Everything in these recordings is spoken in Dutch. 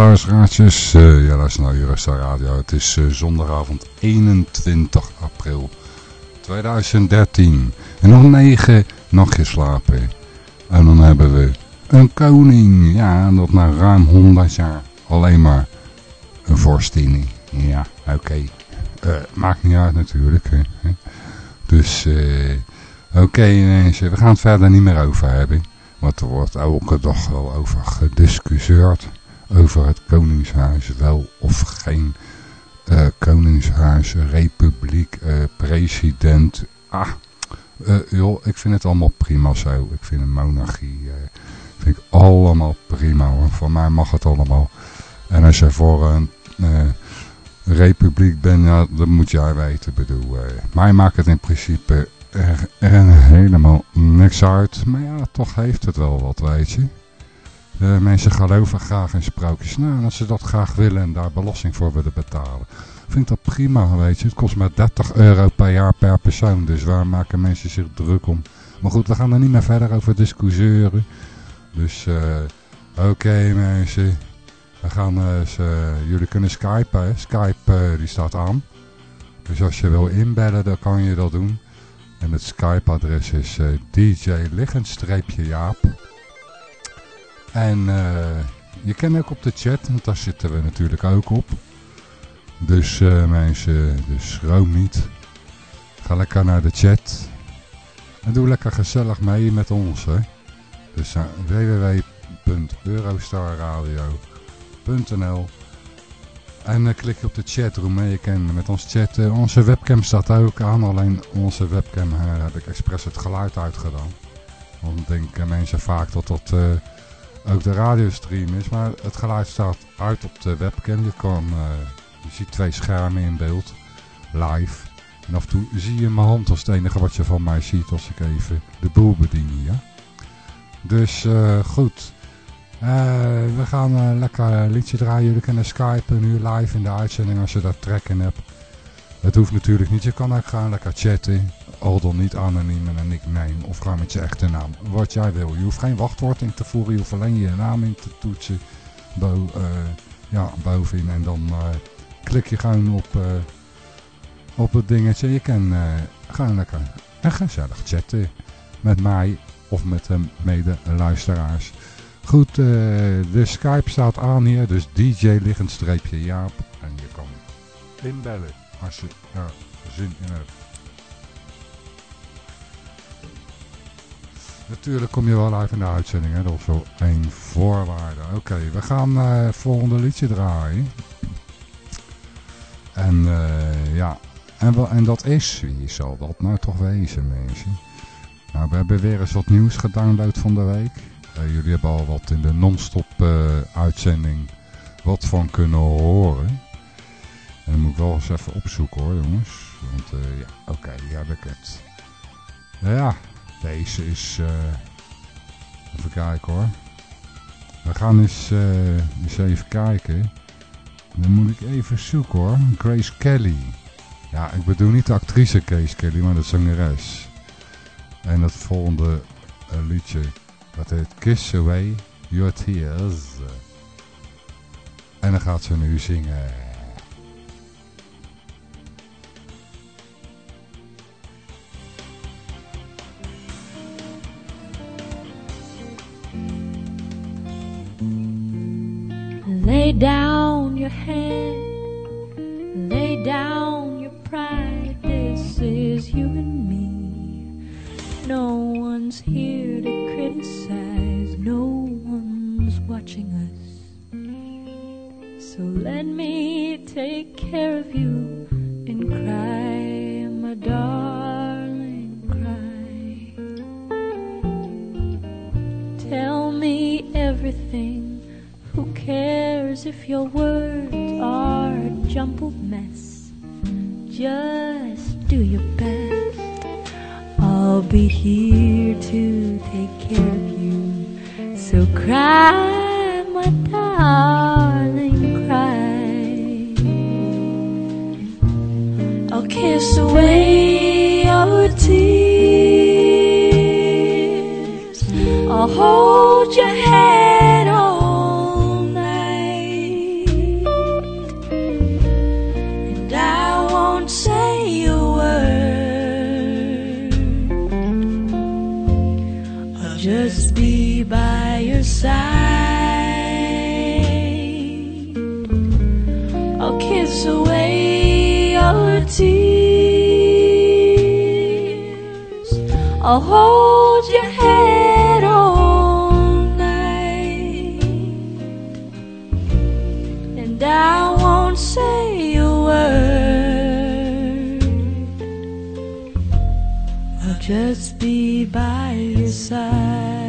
Luisteraartjes. Uh, ja, luister naar Eurostar Radio. Het is uh, zondagavond 21 april 2013. En nog negen nachtjes slapen. En dan hebben we een koning. Ja, dat na ruim 100 jaar alleen maar een vorstin. Ja, oké. Uh, maakt niet uit natuurlijk. Hè. Dus, oké mensen. We gaan het verder niet meer over hebben. Want er wordt elke dag wel over gediscussieerd. Over het Koningshuis, wel of geen uh, Koningshuis, Republiek, uh, president. Ah, uh, joh, ik vind het allemaal prima zo. Ik vind een monarchie, vind ik allemaal prima. Voor mij mag het allemaal. En als je voor een republiek bent, ja, dat moet jij weten. bedoel, mij maakt het in principe er helemaal niks uit. Maar ja, toch heeft het wel wat, weet je. De mensen geloven graag in sprookjes. Nou, als ze dat graag willen en daar belasting voor willen betalen. Vind ik dat prima, weet je. Het kost maar 30 euro per jaar per persoon. Dus waar maken mensen zich druk om? Maar goed, we gaan er niet meer verder over discussiëren. Dus, uh, oké mensen. We gaan, uh, jullie kunnen skypen. Skype uh, die staat aan. Dus als je wil inbellen, dan kan je dat doen. En het Skype-adres is uh, DJ Jaap. En uh, je kan ook op de chat, want daar zitten we natuurlijk ook op. Dus uh, mensen, dus schroom niet. Ga lekker naar de chat. En doe lekker gezellig mee met ons. Hè. Dus uh, www.eurostarradio.nl en klik op de chatroom en je kan met ons chatten. Onze webcam staat ook aan, alleen onze webcam heb ik expres het geluid uitgedaan. Want denken mensen vaak dat dat ook de radiostream is. Maar het geluid staat uit op de webcam. Je, kan, je ziet twee schermen in beeld, live. En af en toe zie je mijn hand als het enige wat je van mij ziet als ik even de boel bedien hier. Dus goed. Uh, we gaan uh, lekker een liedje draaien. Jullie kunnen skypen nu live in de uitzending als je daar trek in hebt. Het hoeft natuurlijk niet. Je kan ook gaan lekker chatten. Al dan niet anoniem met een nickname. Of gewoon met je echte naam. Wat jij wil. Je hoeft geen wachtwoord in te voeren. Je hoeft alleen je naam in te toetsen. Bo uh, ja, bovenin. En dan klik je gewoon op, op het dingetje. Je kan gewoon lekker en gezellig chatten. Met mij of met de mede luisteraars. Goed, de Skype staat aan hier, dus DJ liggend streepje Jaap. En je kan inbellen als je daar zin in hebt. Natuurlijk kom je wel uit in de uitzending, hè? dat is wel één voorwaarde. Oké, we gaan uh, het volgende liedje draaien. En uh, ja, en, en dat is, wie zal dat nou toch wezen mensen? Nou, we hebben weer eens wat nieuws gedownload van de week. Uh, jullie hebben al wat in de non-stop uitzending wat van kunnen horen. En dan moet ik wel eens even opzoeken hoor jongens. Want ja, oké, okay, hier heb ik het. Ja, deze is... even kijken hoor. We gaan eens, eens even kijken. Dan moet ik even zoeken hoor. Grace Kelly. Ja, ik bedoel niet de actrice Grace Kelly, maar de zangeres. En het volgende liedje dat heet Kiss Away Your Tears. En dan gaat ze nu zingen. Lay down your hand, lay down your pride. This is you and me. No one's here to criticize, no one's watching us. So let me take care of you and cry, my darling, cry. Tell me everything. Cares if your words are a jumbled mess? Just do your best. I'll be here to take care of you. So cry, my darling, cry. I'll kiss away your tears. I'll hold your head side. I'll kiss away your tears. I'll hold your head all night, and I won't say a word. I'll just be by your side.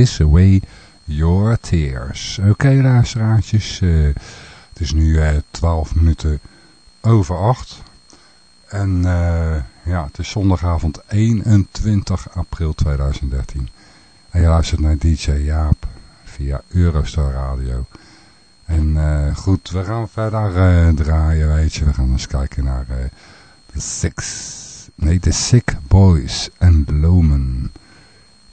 Kiss Away Your Tears. Oké, luisteraartjes. eh, het is nu eh 12 minuten over 8. En eh, ja, het is zondagavond 21 april 2013. En je luistert naar DJ Jaap via Eurostar Radio. En goed, we gaan verder draaien, weet je. We gaan eens kijken naar The Six... Nee, The Sick Boys and Loman.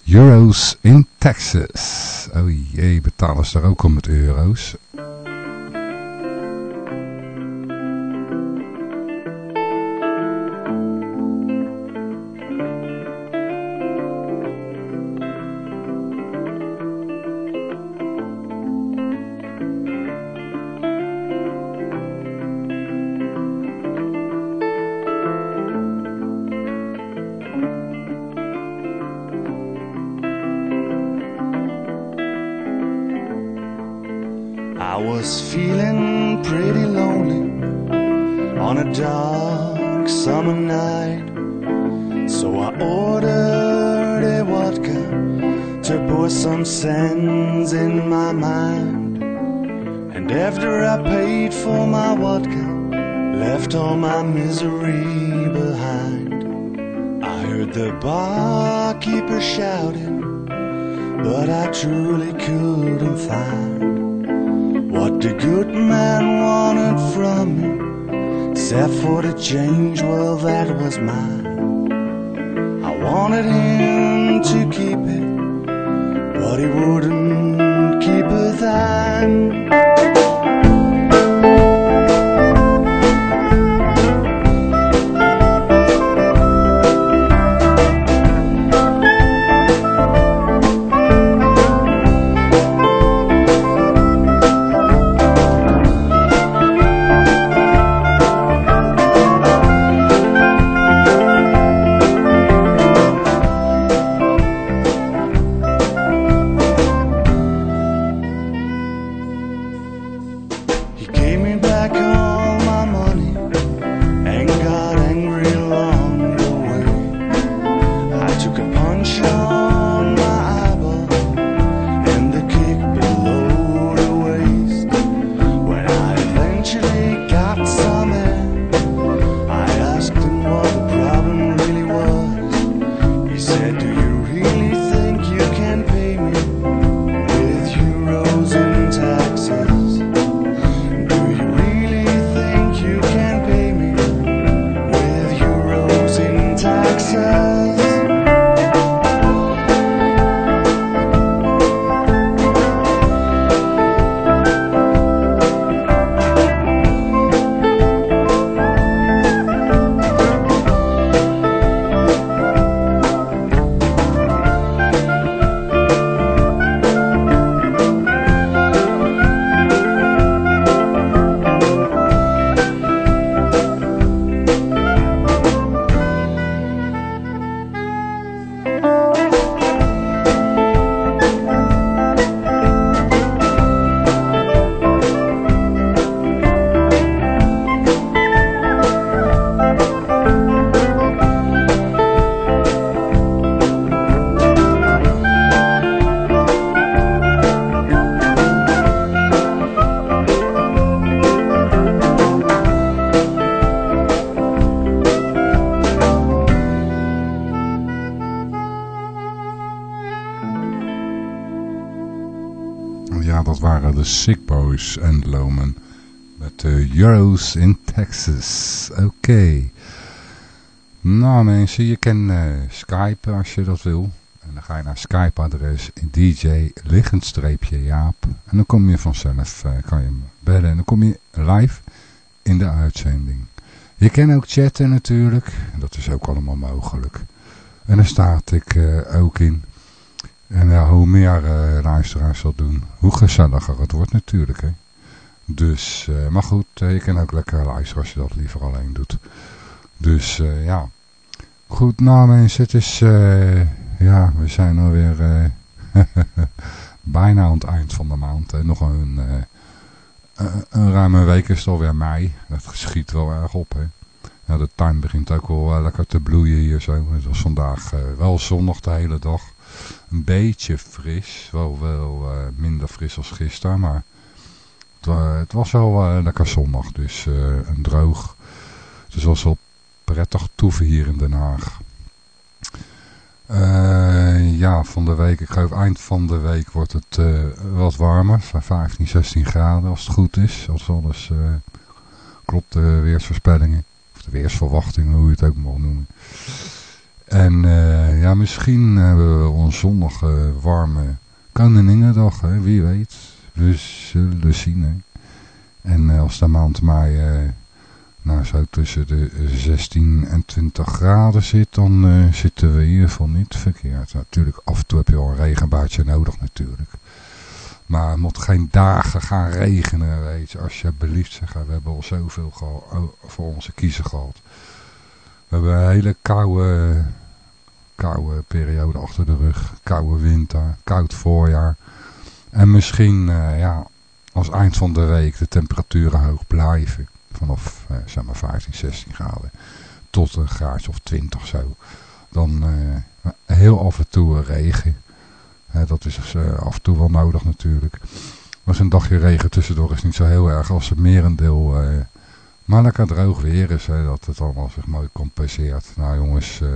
Euro's in Texas. Oh jee, betalen ze daar ook al met euro's? Some sense in my mind. And after I paid for my vodka, left all my misery behind. I heard the barkeeper shouting, but I truly couldn't find what the good man wanted from me, except for the change, well, that was mine. I wanted him to keep but he wouldn't keep a dime. En Loman. Met de Euros in Texas. Oké. Nou mensen, je kan uh, Skype als je dat wil. En dan ga je naar Skype-adres DJ liggend Jaap. En dan kom je vanzelf, uh, kan je bellen. En dan kom je live in de uitzending. Je kan ook chatten natuurlijk. Dat is ook allemaal mogelijk. En daar staat ik uh, ook in. En hoe meer uh, luisteraars dat doen, hoe gezelliger het wordt natuurlijk. Hè? Dus, uh, maar goed, je kan ook lekker luisteren als je dat liever alleen doet. Dus ja, goed nou mensen, het is, ja, we zijn alweer bijna aan het eind van de maand. Nog een een ruime week is het alweer mei. Dat schiet wel erg op. Hè. De tuin begint ook wel lekker te bloeien hier zo. Het was vandaag wel zonnig de hele dag. Een beetje fris. Wel, wel minder fris als gisteren. Maar het, het was wel lekker zonnig. Dus een droog. Dus het was wel prettig toeven hier in Den Haag. Ja, van de week, ik geloof eind van de week wordt het wat warmer. 15, 16 graden als het goed is. Als alles klopt, de weersvoorspellingen. Of de weersverwachtingen, hoe je het ook mag noemen. En ja, misschien hebben we een zonnige, warme Koninginnedag, hè, wie weet. We zullen zien. Hè. En als de maand mei nou, zo tussen de 16 en 20 graden zit, dan zitten we in ieder niet verkeerd. Natuurlijk, af en toe heb je al een regenbuitje nodig natuurlijk. Maar het moet geen dagen gaan regenen, weet je. Als je we hebben al zoveel voor onze kiezen gehad. We hebben een hele koude, periode achter de rug. Koude winter, koud voorjaar. En misschien, uh, ja, als eind van de week de temperaturen hoog blijven vanaf eh, zeg maar 15, 16 graden tot een graadje of 20 zo. Dan eh, heel af en toe regen. dat is af en toe wel nodig natuurlijk. Maar een dagje regen tussendoor is niet zo heel erg als het merendeel... Maar lekker droog weer is, dat het allemaal zich mooi compenseert. Nou jongens, uh,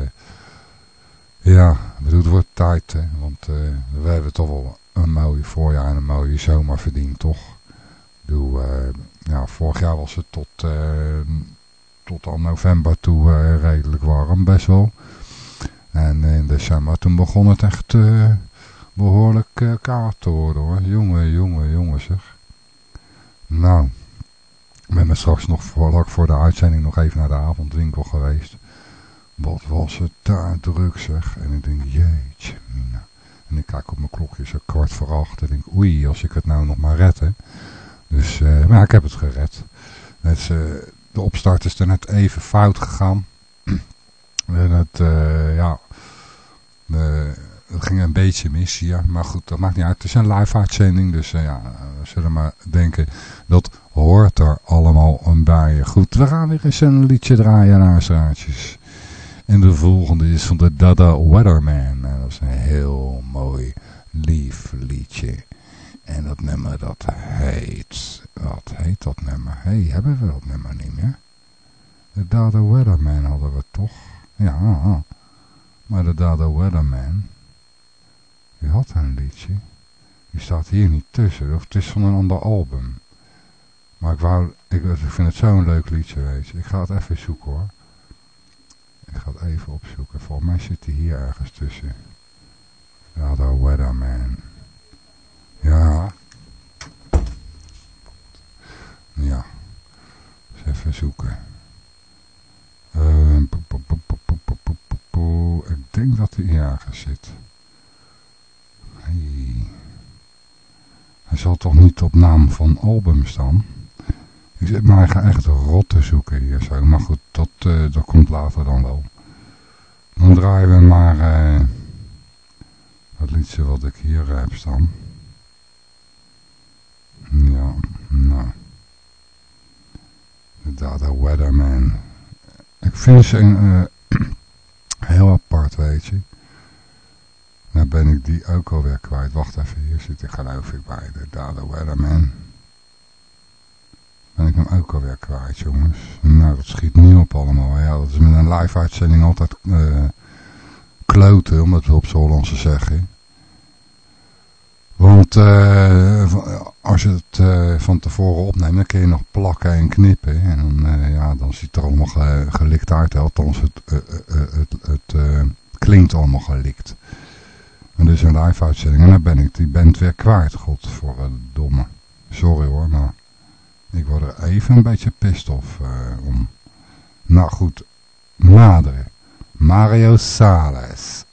ja, het wordt tijd, hè, want uh, we hebben toch wel een mooi voorjaar en een mooie zomer verdiend, toch? Ik bedoel, ja, vorig jaar was het tot, tot aan november toe redelijk warm, best wel. En in december toen begon het echt behoorlijk koud te worden hoor. Jongen, jongen, jongen zeg. Nou, ik ben er straks nog voor, voor de uitzending nog even naar de avondwinkel geweest. Wat was het daar druk zeg. En ik denk, jeetje mina. En ik kijk op mijn klokje, zo kwart voor acht. En ik denk, oei, als ik het nou nog maar red. Dus, uh, maar ik heb het gered. Het, uh, de opstart is er net even fout gegaan. en het, uh, ja, het ging een beetje mis hier. Maar goed, dat maakt niet uit. Het is een live uitzending. Dus ja, we zullen maar denken, dat hoort er allemaal bij. Goed, we gaan weer eens een liedje draaien naar. En de volgende is van de Dada Weatherman. dat is een heel mooi, lief liedje. En dat nummer dat heet... Wat heet dat nummer? Hé, hey, hebben we dat nummer niet meer? De Dada Weatherman hadden we toch? Ja, maar de Dada Weatherman... Die had een liedje. Die staat hier niet tussen. Of het is van een ander album. Maar ik, wou, ik, ik vind het zo'n leuk liedje, weet je. Ik ga het even zoeken hoor. Ik ga het even opzoeken. Volgens mij zit hij hier ergens tussen. Dada Weatherman. Ja. Ja. Even zoeken. Ik denk dat hij ergens zit. Hij zal toch niet op naam van album staan? Ik zit maar ga echt rot te zoeken hier zo. Maar goed, dat, uh, dat komt later dan wel. Dan draaien we maar uh, het liedje wat ik hier heb staan. Ja, nou. De Dada Weatherman. Ik vind ze een, uh, heel apart, weet je. Nou ben ik die ook alweer kwijt. Wacht even, hier zit ik geloof ik bij. De Dada Weatherman. Ben ik hem ook alweer kwijt, jongens. Nou, dat schiet niet op allemaal. Ja, dat is met een live uitzending altijd uh, kloten, om het op z'n Hollandse zeggen. Want uh, als je het uh, van tevoren opneemt, dan kun je nog plakken en knippen. En dan, ja, dan ziet het er allemaal ge, gelikt uit. Althans, het, het, het klinkt allemaal gelikt. En dus een live uitzending. En dan ben ik die band weer kwijt. God voor domme. Sorry hoor, maar ik word er even een beetje pist of om. Nou goed, naderen. Mario Sales.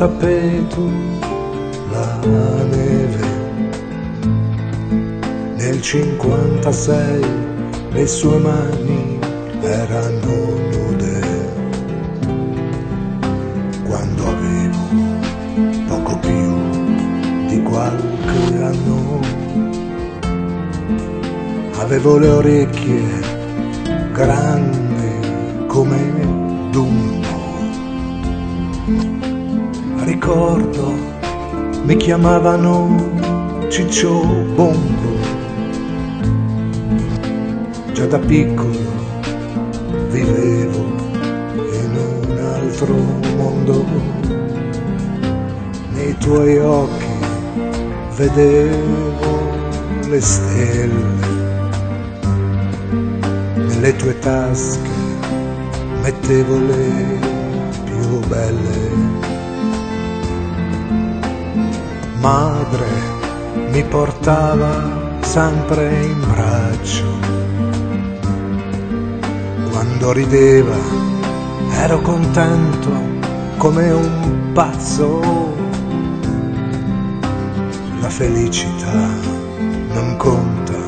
Tappeto la neve. Nel 56 le sue mani erano nude. Quando avevo poco più di qualche anno, avevo le orecchie grandi ricordo mi chiamavano Ciccio Bombo. Già da piccolo vivevo in un altro mondo. Nei tuoi occhi vedevo le stelle, nelle tue tasche mettevo le madre mi portava sempre in braccio. Quando rideva ero contento come un pazzo. La felicità non conta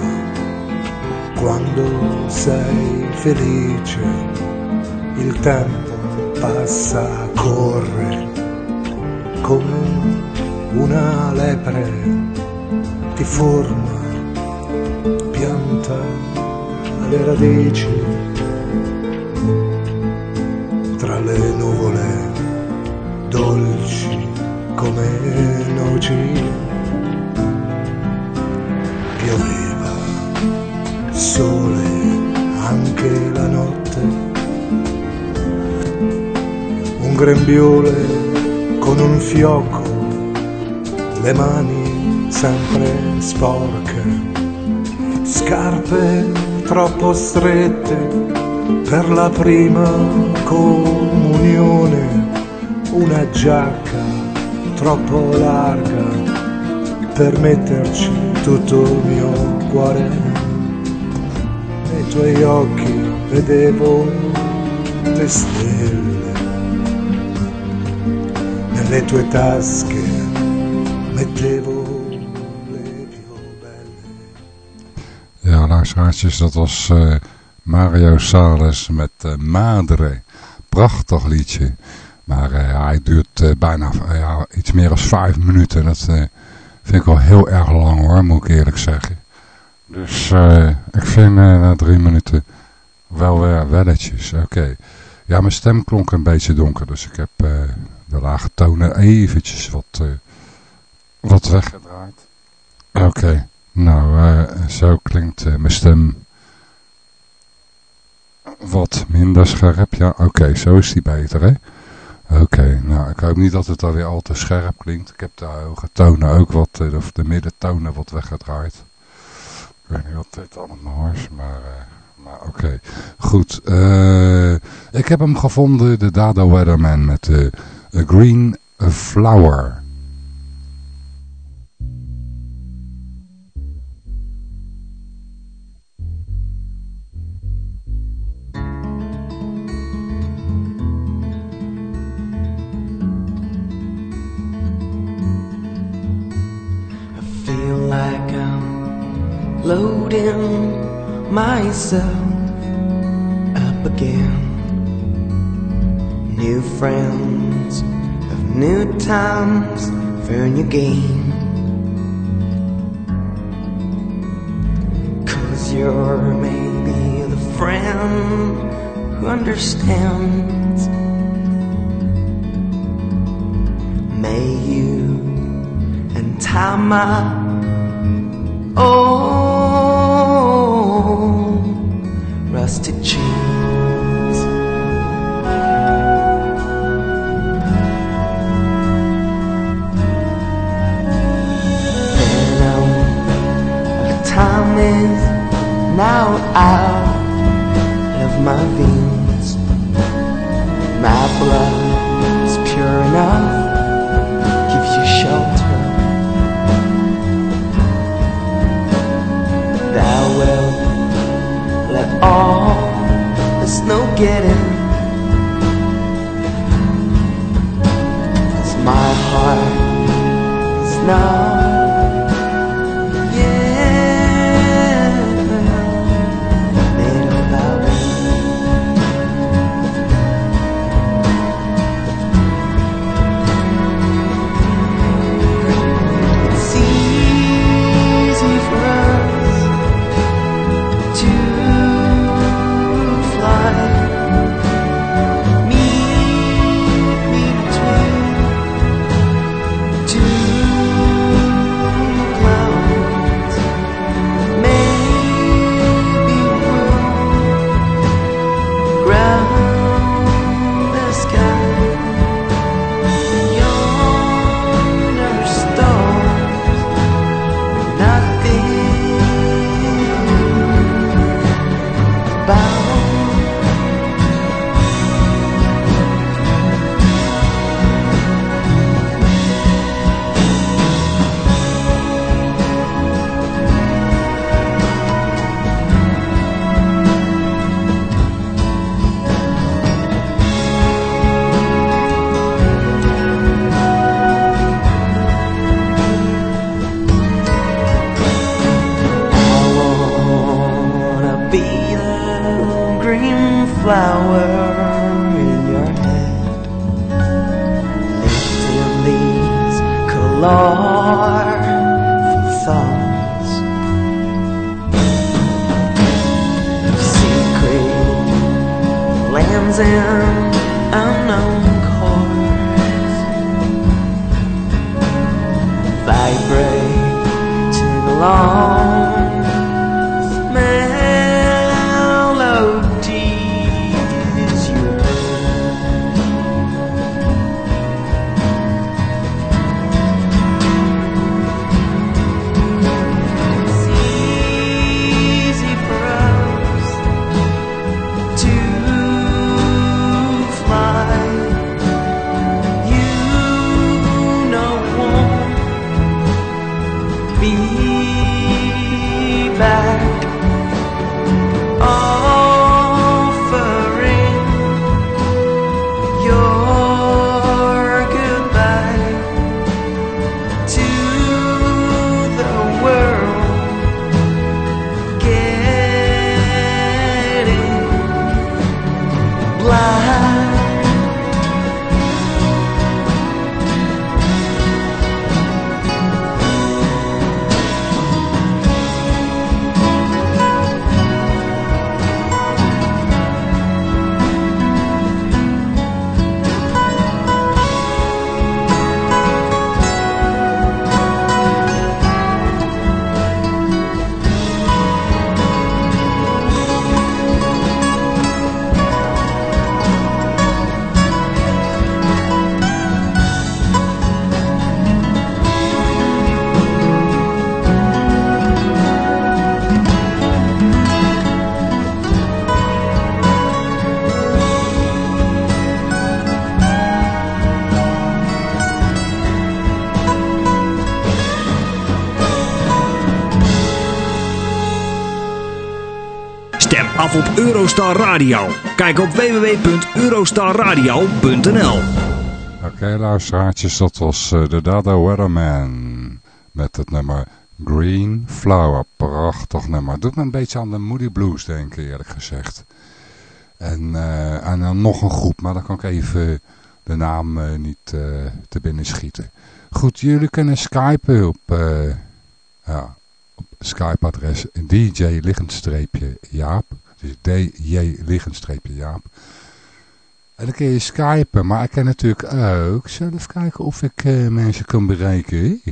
quando sei felice. Il tempo passa, corre come una lepre ti forma, pianta le radici tra le nuvole dolci come noci. Pioveva sole anche la notte, un grembiule con un fiocco le mani sempre sporche, scarpe troppo strette per la prima comunione, una giacca troppo larga per metterci tutto il mio cuore. Nei tuoi occhi vedevo le stelle, nelle tue tasche Ja, luisteraartjes, dat was uh, Mario Sales met uh, Madre. Prachtig liedje. Maar uh, hij duurt bijna ja, iets meer dan vijf minuten. Dat vind ik wel heel erg lang hoor, moet ik eerlijk zeggen. Dus ik vind na drie minuten wel weer welletjes. Oké. Ja, mijn stem klonk een beetje donker, dus ik heb de lage tonen eventjes wat wat weggedraaid. Oké, nou, uh, zo klinkt uh, mijn stem wat minder scherp. Ja, oké, zo is die beter, hè? Oké, nou, ik hoop niet dat het alweer al te scherp klinkt. Ik heb de hoge tonen ook wat, uh, of de middentonen wat weggedraaid. Ik weet niet wat dit allemaal is, maar... maar oké, okay. goed. ik heb hem gevonden, de Dado Weatherman met de Green Flower. Myself up again. New friends of new times for a new game. Cause you're maybe the friend who understands. May you untie my old rusted chains. Now the time is now out of my veins. My blood is pure enough, all the snow get in. Cause my heart is now. Eurostar Radio. Kijk op www.eurostarradio.nl Oké luisteraartjes, dat was eh, de Dada Weatherman met het nummer Green Flower, prachtig nummer. Doet me een beetje aan de Moody Blues denken, eerlijk gezegd. En, uh, en dan nog een groep, maar dan kan ik even de naam uh, niet uh, te binnen schieten. Goed, jullie kunnen skypen op, ja, Skype-adres DJ liggendstreepje Jaap. Dus DJ liggendstreepje Jaap. En dan kun je skypen, maar ik kan natuurlijk ook zelf kijken of ik mensen kan bereiken.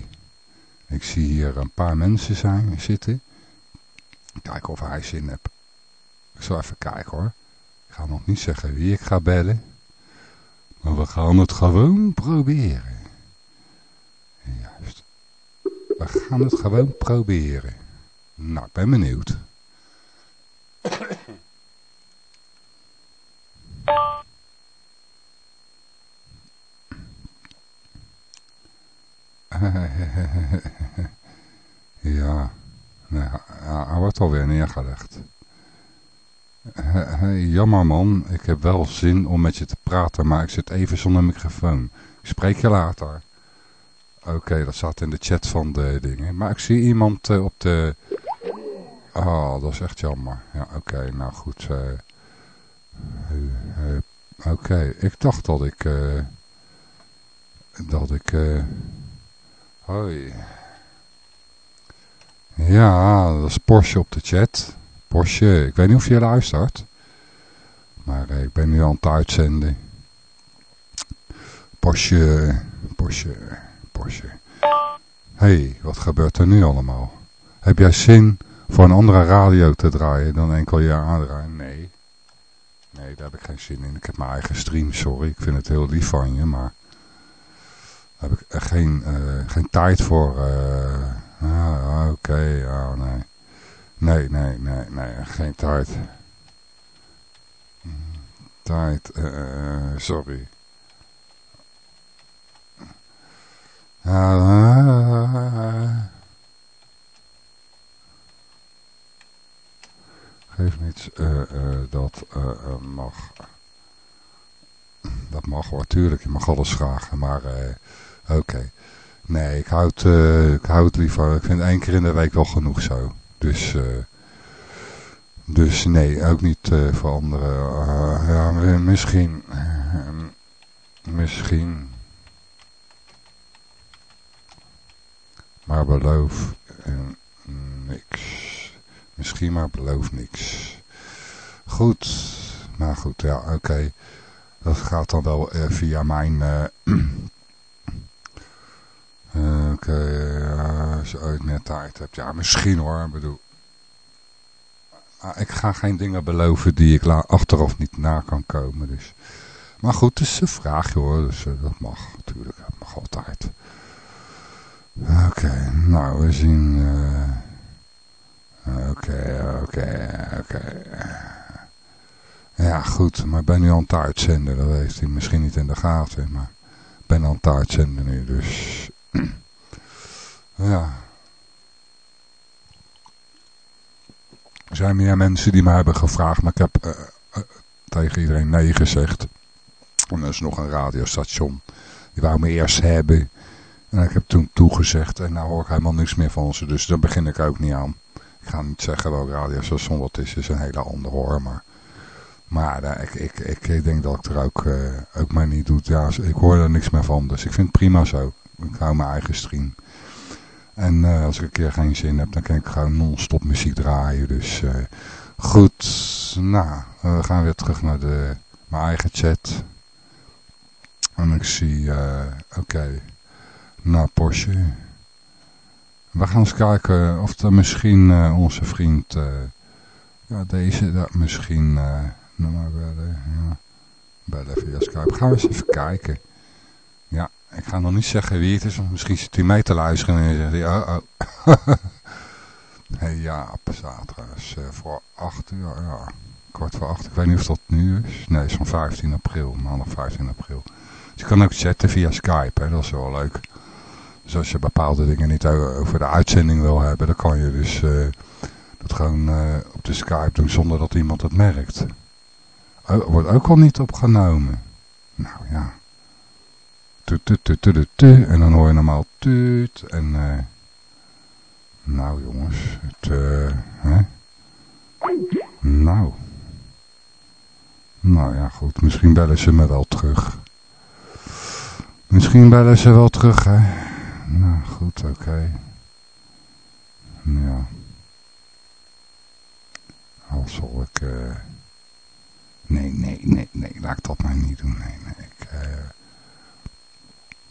Ik zie hier een paar mensen zijn, zitten. Kijken of hij zin heeft. Ik zal even kijken hoor. Ik ga nog niet zeggen wie ik ga bellen. Maar we gaan het gewoon proberen. Juist. We gaan het gewoon proberen. Nou, ik ben benieuwd. ja, nee, hij wordt alweer neergelegd. Hey, jammer man, ik heb wel zin om met je te praten, maar ik zit even zonder microfoon. Ik spreek je later. Oké, dat staat in de chat van de dingen. Maar ik zie iemand uh, op de... Oh, dat is echt jammer. Ja, oké, nou goed. Oké, ik dacht dat ik... dat ik... hoi. Ja, dat is Porsche op de chat. Porsche, ik weet niet of je luistert. Maar eh, ik ben nu aan het uitzenden. Porsche, Porsche, Porsche. hey, wat gebeurt er nu allemaal? Heb jij zin voor een andere radio te draaien dan enkel je aandraaien? Nee. Nee, daar heb ik geen zin in. Ik heb mijn eigen stream, sorry. Ik vind het heel lief van je, maar... Heb ik geen, uh, geen tijd voor. Uh, ah, oké, okay, ja, nee. Nee, nee, nee, nee, geen tijd. Tijd, uh, sorry. Geef niets, dat mag. Dat mag hoor, tuurlijk, je mag alles vragen, maar oké. Nee, ik houd, ik houd liever, ik vind één keer in de week wel genoeg zo. Dus, uh, dus nee, ook niet uh, voor anderen. Ja, misschien, misschien. Maar beloof niks. Misschien maar beloof niks. Goed, maar goed, ja, oké. Dat gaat dan wel via mijn... Oké, uh, als je ooit net tijd hebt. Ja, misschien hoor, ik bedoel. ik ga geen dingen beloven die ik achteraf niet na kan komen. Dus. Maar goed, het is een vraagje hoor, dus uh, dat mag natuurlijk, dat mag altijd. Oké, nou we zien... Oké, oké, oké. Ja goed, maar ik ben nu aan het uitzenden, dat heeft hij misschien niet in de gaten, maar ik ben aan het uitzenden nu, dus ja. Er zijn meer mensen die mij hebben gevraagd, maar ik heb uh, uh, tegen iedereen nee gezegd. En er is nog een radiostation. Die wou me eerst hebben. En ik heb toen toegezegd. En nou hoor ik helemaal niks meer van ze. Dus daar begin ik ook niet aan. Ik ga niet zeggen welk radiostation dat is. Is een hele andere hoor. Maar, maar ik, ik, ik, ik, denk dat ik er ook, ook maar niet doe. Ja, ik hoor er niks meer van. Dus ik vind het prima zo. Ik hou mijn eigen stream. En uh, als ik een keer geen zin heb, dan kan ik gewoon non-stop muziek draaien. Dus uh, goed, nou, we gaan weer terug naar de, mijn eigen chat. En ik zie, oké, okay, naar Porsche. We gaan eens kijken of er misschien onze vriend, ja deze, dat misschien, noem maar bellen, ja, bellen via Skype. Gaan we eens even kijken. Ik ga nog niet zeggen wie het is, want misschien zit hij mee te luisteren en zegt hij, oh, oh. hey, ja, zaterdag is uh, voor 8 uur, ja, kwart voor 8. Ik weet niet of dat nu is. Nee, het is van 15 april, maandag 15 april. Dus je kan ook chatten via Skype, hè, dat is wel leuk. Dus als je bepaalde dingen niet over de uitzending wil hebben, dan kan je dus uh, dat gewoon uh, op de Skype doen zonder dat iemand het merkt. wordt ook al niet opgenomen. Nou ja. En dan hoor je normaal tuut. En uh, Nou jongens, het, uh, hè? Nou. Nou ja, goed. Misschien bellen ze me wel terug. Misschien bellen ze wel terug, hè. Nou, goed, oké. Ja. Al zal ik... Uh... Nee, nee, nee, nee. Laat ik dat maar niet doen. Nee, nee. Ik.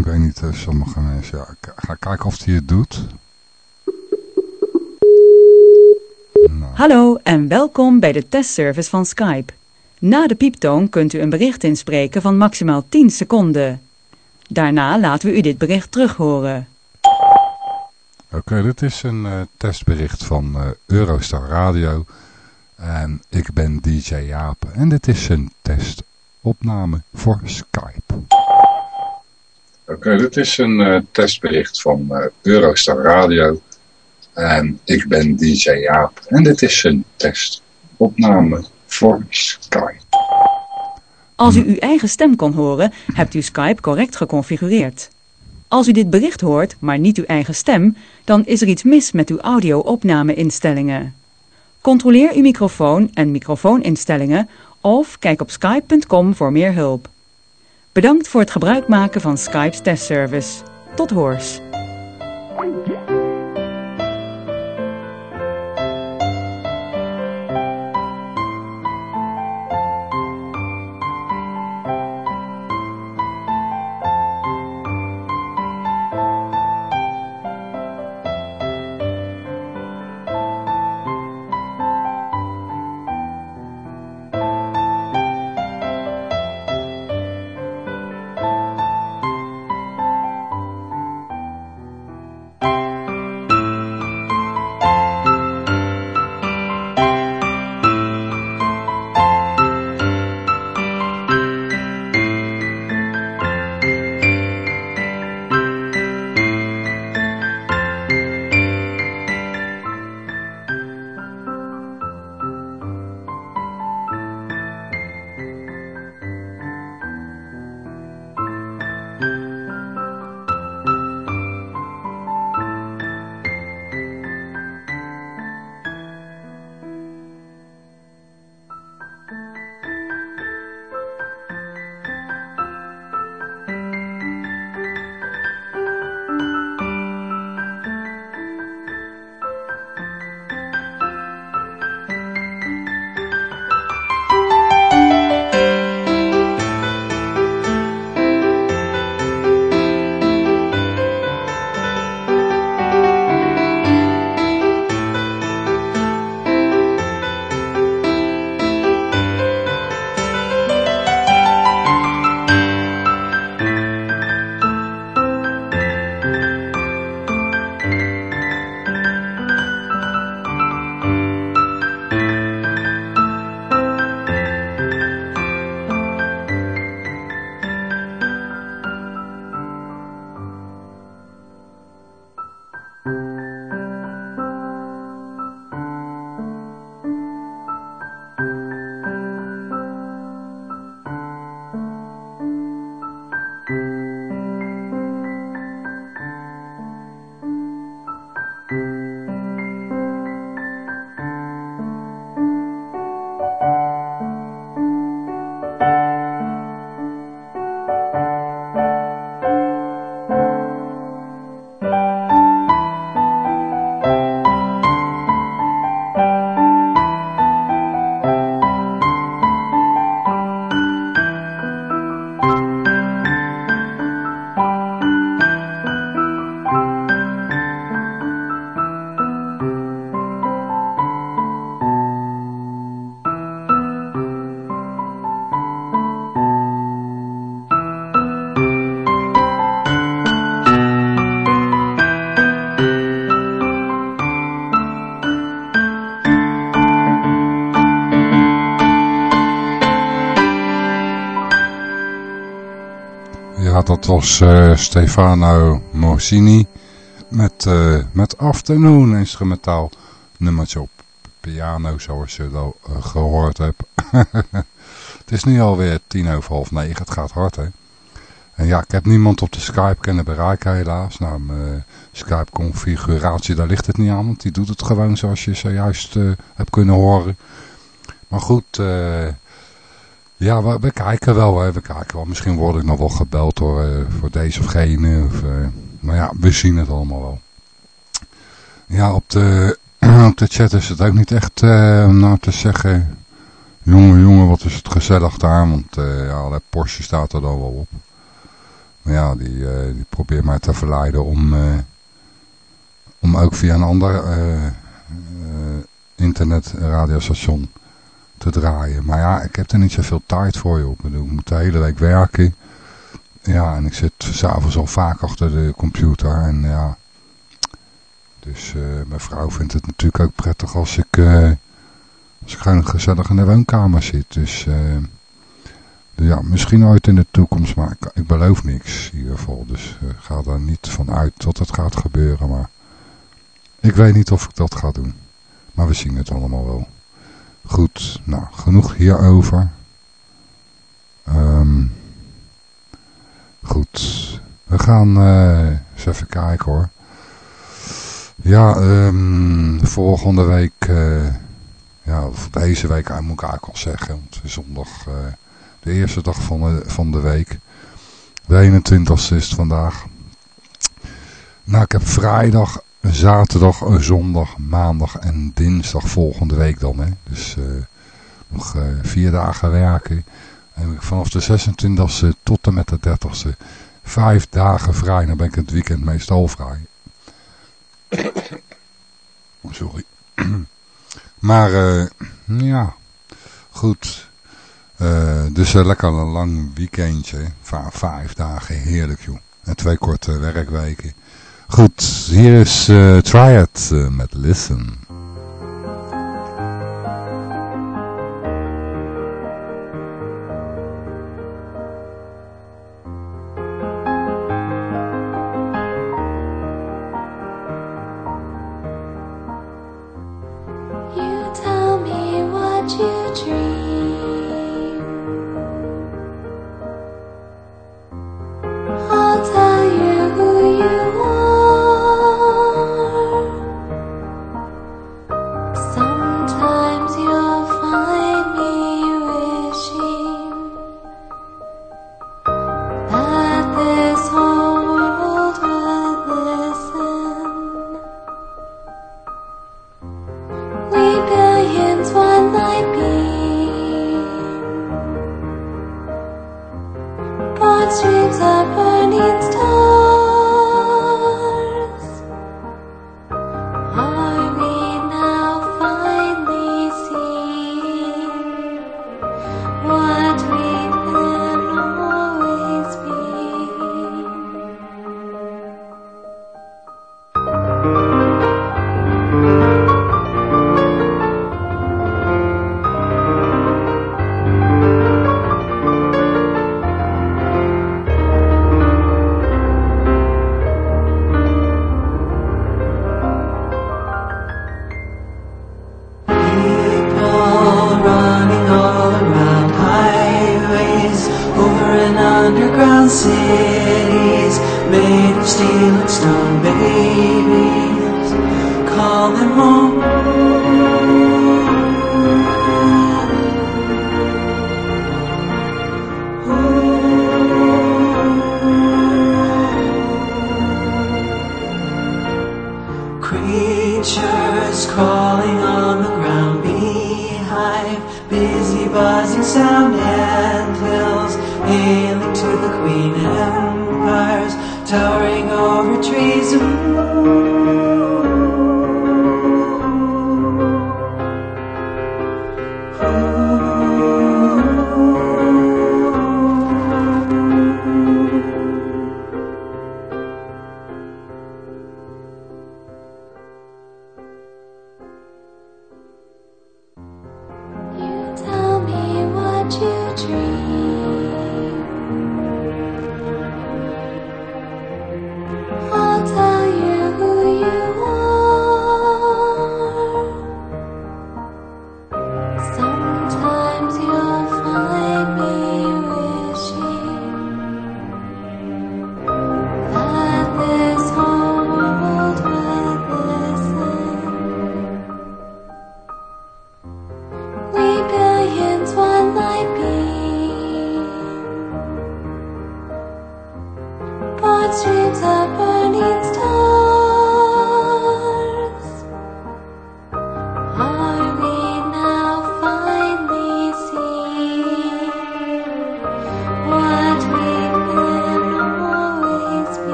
Ik weet niet, sommige mensen... Ja, ik ga kijken of hij het doet. Nou. Hallo en welkom bij de testservice van Skype. Na de pieptoon kunt u een bericht inspreken van maximaal 10 seconden. Daarna laten we u dit bericht terug horen. Oké, okay, dit is een uh, testbericht van uh, Eurostar Radio. En ik ben DJ Jaap. En dit is een testopname voor Skype. Oké, dit is een uh, testbericht van Eurostar Radio. En ik ben DJ Jaap. En dit is een testopname voor Skype. Als u uw eigen stem kon horen, hebt u Skype correct geconfigureerd. Als u dit bericht hoort, maar niet uw eigen stem, dan is er iets mis met uw audio-opname-instellingen. Controleer uw microfoon en microfooninstellingen of kijk op skype.com voor meer hulp. Bedankt voor het gebruik maken van Skype's testservice. Tot hoors! Uh, Stefano Morsini met, uh, met Afternoon instrumentaal nummertje op piano zoals je al uh, gehoord hebt. het is nu alweer tien over half negen, het gaat hard hè. En ja, ik heb niemand op de Skype kunnen bereiken helaas. Nou, mijn Skype configuratie, daar ligt het niet aan. Want die doet het gewoon zoals je zojuist hebt kunnen horen. Maar goed, ja, we, kijken wel. We kijken wel. Misschien word ik nog wel gebeld door, uh, voor deze of gene. Of, maar ja, we zien het allemaal wel. Ja, op de, op de chat is het ook niet echt om nou te zeggen... Jongen, jongen, wat is het gezellig daar. Want ja, de Porsche staat er dan wel op. Maar ja, die, uh, die probeert mij te verleiden om, uh, om ook via een ander uh, internetradiostation te draaien. Maar ja, ik heb er niet zoveel tijd voor, joh. Ik, ik moet de hele week werken. Ja, en ik zit s'avonds al vaak achter de computer. En ja, dus mijn vrouw vindt het natuurlijk ook prettig als ik, als ik gewoon gezellig in de woonkamer zit. Dus... Ja, misschien ooit in de toekomst, maar ik, ik beloof niks geval. Dus uh, ga er niet van uit dat het gaat gebeuren, maar ik weet niet of ik dat ga doen. Maar we zien het allemaal wel. Goed, nou, genoeg hierover. Um, goed, we gaan uh, eens even kijken hoor. Ja, um, volgende week, uh, ja, deze week moet ik eigenlijk al zeggen, want zondag... Uh, de eerste dag van de, van de week. De 21ste is het vandaag. Nou, ik heb vrijdag, zaterdag, zondag, maandag en dinsdag volgende week dan. Hè. Dus uh, nog uh, vier dagen werken. En vanaf de 26e tot en met de 30e. Vijf dagen vrij. Dan ben ik het weekend meestal vrij. Sorry. maar uh, ja, goed. Dus uh, lekker een lang weekendje. vijf dagen, heerlijk joh. En twee korte werkweken. Goed, hier is uh, Try It met Listen.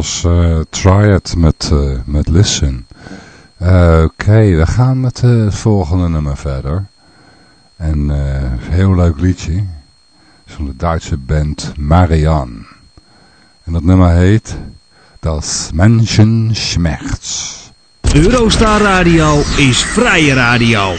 was uh, eh, met, eh, met Listen. Eh, oké, we gaan met het volgende nummer verder. En een heel leuk liedje. van de Duitse band Marian En dat nummer heet Das Menschen Schmerz. Eurostar Radio is vrije radio.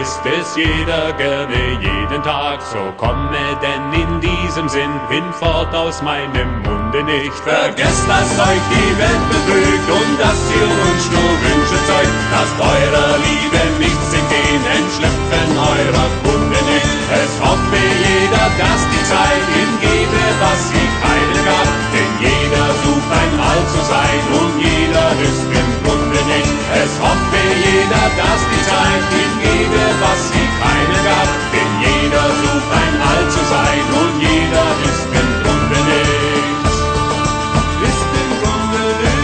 Vergisst es jeder gerne jeden Tag. So komme denn in diesem Sinn hinfort aus meinem Munde nicht. Vergesst, dass euch die Welt betrügt und dass ihr uns nur Wünsche zeugt, dass eurer Liebe nichts den Entschlüpfen eurer Kunde nicht. Es hoffe jeder, dass die Zeit ihm gebe, was sie keinen gab, denn jeder sucht ein All zu sein und jeder ist im Grunde nicht. Es hoffe jeder, dass die Zeit ihm gebe, was sie keinen gab, denn jeder sucht ein All zu sein und jeder ist im Grunde nichts. Ist im Grunde nichts.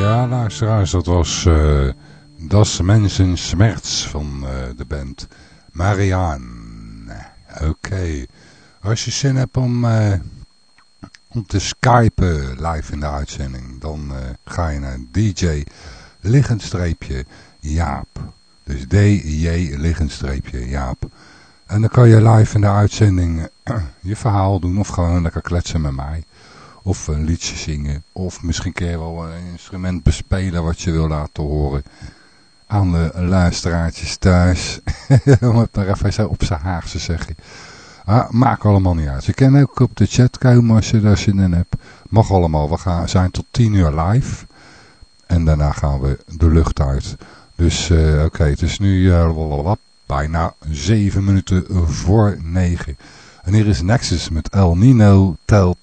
Ja, luisteraars, dat was uh, Das Mensen Schmerz van uh, de band Marianne. Oké. Als je zin hebt om, uh, te skypen live in de uitzending, dan ga je naar DJ liggenstreepje Jaap. Dus DJ liggenstreepje Jaap. En dan kan je live in de uitzending je verhaal doen of gewoon lekker kletsen met mij. Of een liedje zingen. Of misschien kun je wel een instrument bespelen wat je wil laten horen. Aan de luisteraartjes thuis. Om het maar even op zijn Haagse zeggen. Ah, maakt allemaal niet uit. Je kan ook op de chat komen als je daar zin in hebt. Mag allemaal. We gaan, zijn tot 10 uur live. En daarna gaan we de lucht uit. Dus uh, oké, het is nu uh, bijna 7 minuten voor 9. En hier is Nexus met El Nino Tel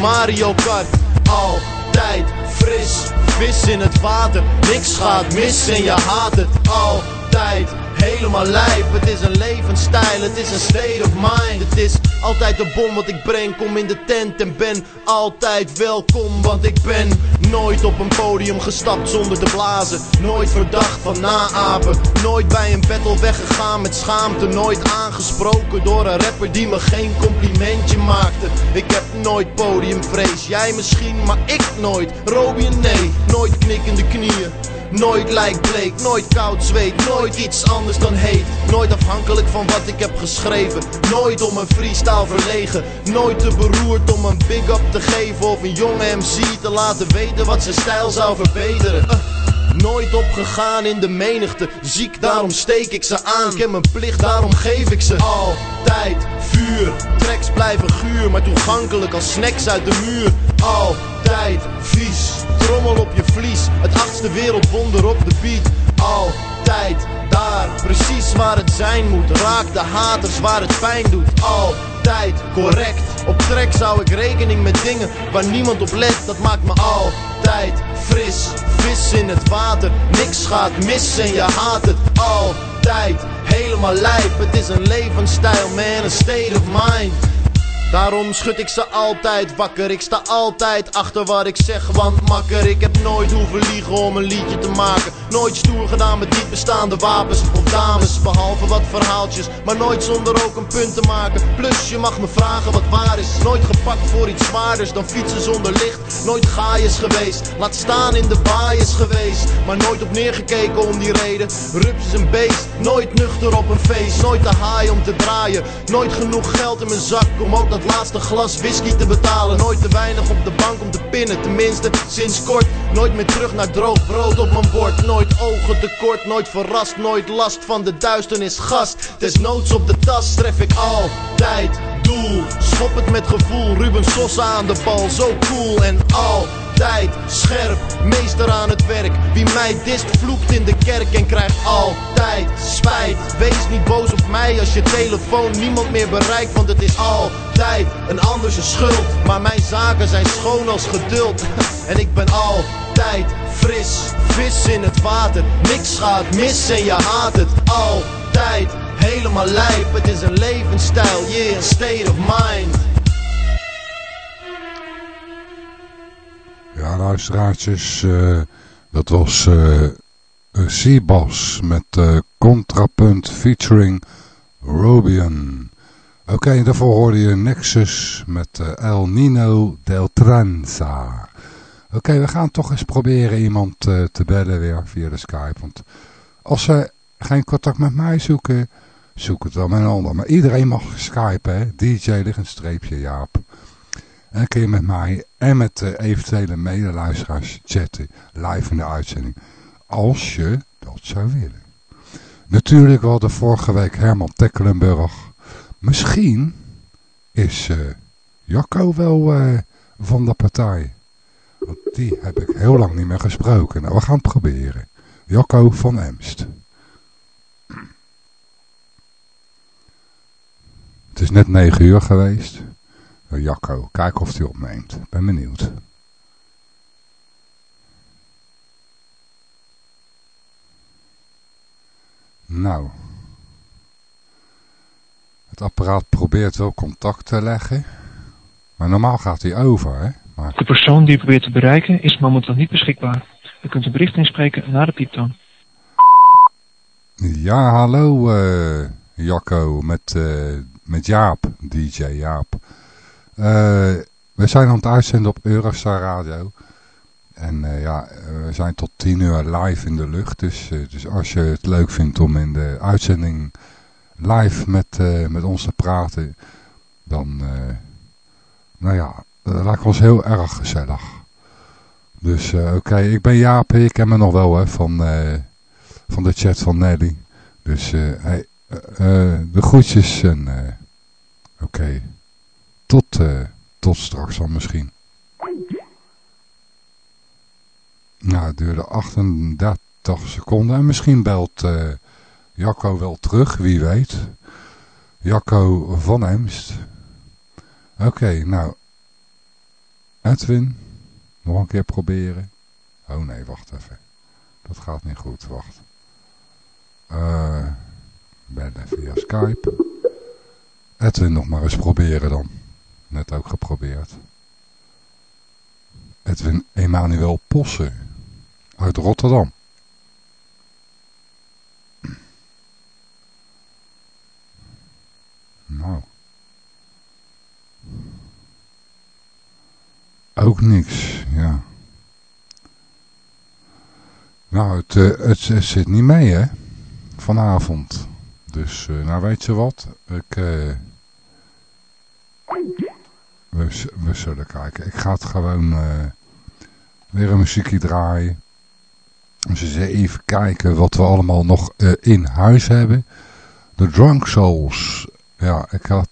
Mario Kart. Altijd fris, vis in het water. Niks gaat mis en je haat het altijd helemaal lijp. Het is een levensstijl, het is een state of mind. Het is altijd de bom wat ik breng. Kom in de tent en ben altijd welkom. Want ik ben nooit op een podium gestapt zonder te blazen. Nooit verdacht van naapen. Nooit bij een battle weggegaan met schaamte. Nooit aangesproken door een rapper die me geen complimentje maakte. Ik heb nooit podiumvrees. Jij misschien, maar ik nooit. Robin nee, nooit knikkende knieën. Nooit lijkt bleek, nooit koud zweet, nooit iets anders dan heet. Nooit afhankelijk van wat ik heb geschreven, nooit om een freestyle verlegen. Nooit te beroerd om een big up te geven of een jonge MC te laten weten wat zijn stijl zou verbeteren. Nooit opgegaan in de menigte, ziek daarom steek ik ze aan. Ik heb mijn plicht, daarom geef ik ze altijd vuur. Tracks blijven guur, maar toegankelijk als snacks uit de muur. Altijd vies, trommel op je vlies. Het achtste wereldwonder op de beat. Altijd daar, precies waar het zijn moet. Raak de haters waar het pijn doet. Altijd correct. Op trek zou ik rekening met dingen waar niemand op let. Dat maakt me altijd fris. Vis in het water, niks gaat mis en je haat het altijd. Helemaal lijp, het is een levensstijl, man, een state of mind. Daarom schud ik ze altijd wakker. Ik sta altijd achter wat ik zeg, want makker. Ik heb nooit hoeven liegen om een liedje te maken. Nooit stoer gedaan met niet bestaande wapens of dames. Behalve wat verhaaltjes, maar nooit zonder ook een punt te maken. Plus je mag me vragen wat waar is. Nooit gepakt voor iets zwaarders dan fietsen zonder licht. Nooit gaaiers geweest, laat staan in de baaiers geweest. Maar nooit op neergekeken om die reden. Rups is een beest, nooit nuchter op een feest. Nooit te haai om te draaien. Nooit genoeg geld in mijn zak om ook dat laatste glas whisky te betalen. Nooit te weinig op de bank om te pinnen, tenminste sinds kort. Nooit meer terug naar droog brood op mijn bord. Nooit ogen tekort, nooit verrast, nooit last van de duisternis gast. Desnoods op de tas tref ik altijd doel. Schop het met gevoel, Ruben Sosa aan de bal, zo cool en altijd scherp. Meester aan het werk, wie mij dist vloekt in de kerk en krijgt altijd spijt. Wees niet boos op mij als je telefoon niemand meer bereikt, want het is altijd een ander schuld. Maar mijn zaken zijn schoon als geduld en ik ben altijd fris. Vis in het water, niks gaat mis en je haat het altijd. Helemaal lijp, het is een levensstijl, yeah, state of mind. Ja, luisteraartjes, uh, dat was uh, Seaboss met uh, Contrapunt featuring Robian. Oké, daarvoor hoorde je Nexus met El Nino del Tranza. Oké, we gaan toch eens proberen iemand te bellen weer via de Skype. Want als ze geen contact met mij zoeken, zoek het dan met een ander. Maar iedereen mag skypen, hè. DJ ligt een streepje, Jaap. En dan kun je met mij en met de eventuele medeluisteraars chatten, live in de uitzending. Als je dat zou willen. Natuurlijk, we hadden vorige week Herman Tekkelenburg. Misschien is uh, Jacco wel uh, van de partij. Want die heb ik heel lang niet meer gesproken. Nou, we gaan het proberen. Jacco van Emst. Het is net 9 uur geweest. Jacco, kijk of hij opneemt. Ben benieuwd. Nou. Het apparaat probeert wel contact te leggen. Maar normaal gaat hij over, hè? Maar... De persoon die u probeert te bereiken is momenteel niet beschikbaar. U kunt een bericht inspreken na de pieptoon. Ja, hallo uh, Jacco, met, uh, met Jaap, DJ Jaap. Uh, we zijn aan het uitzenden op Eurostar Radio. En uh, ja, we zijn tot 10 uur live in de lucht. Dus, dus als je het leuk vindt om in de uitzending live met, met ons te praten. Dan, nou ja, dat lijkt ons heel erg gezellig. Dus oké, ik ben Jaap. Ik ken me nog wel hè, van, van de chat van Nelly. Dus hey, de groetjes en oké. Tot, uh, tot straks dan misschien. Nou, het duurde 38 seconden en misschien belt uh, Jacco wel terug, wie weet. Jacco van Emst. Oké, nou. Edwin, nog een keer proberen. Oh nee, wacht even. Dat gaat niet goed, wacht. Uh, bellen via Skype. Edwin nog maar eens proberen dan. Net ook geprobeerd. Edwin Emanuel Possen uit Rotterdam. Nou. Ook niks, ja. Nou, het, uh, het, het, zit niet mee, hè. Vanavond. Dus, uh, nou weet je wat. Ik, uh, we, zullen kijken. Ik ga het gewoon weer een muziekje draaien. Dus eens even kijken wat we allemaal nog in huis hebben. De Drunk Souls. Ja, ik had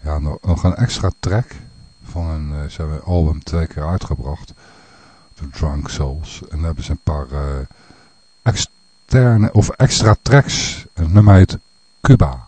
ja, nog, een extra track van een, ze hebben een album twee keer uitgebracht. The Drunk Souls. En daar hebben ze een paar externe of extra tracks. Een nummer heet Cuba.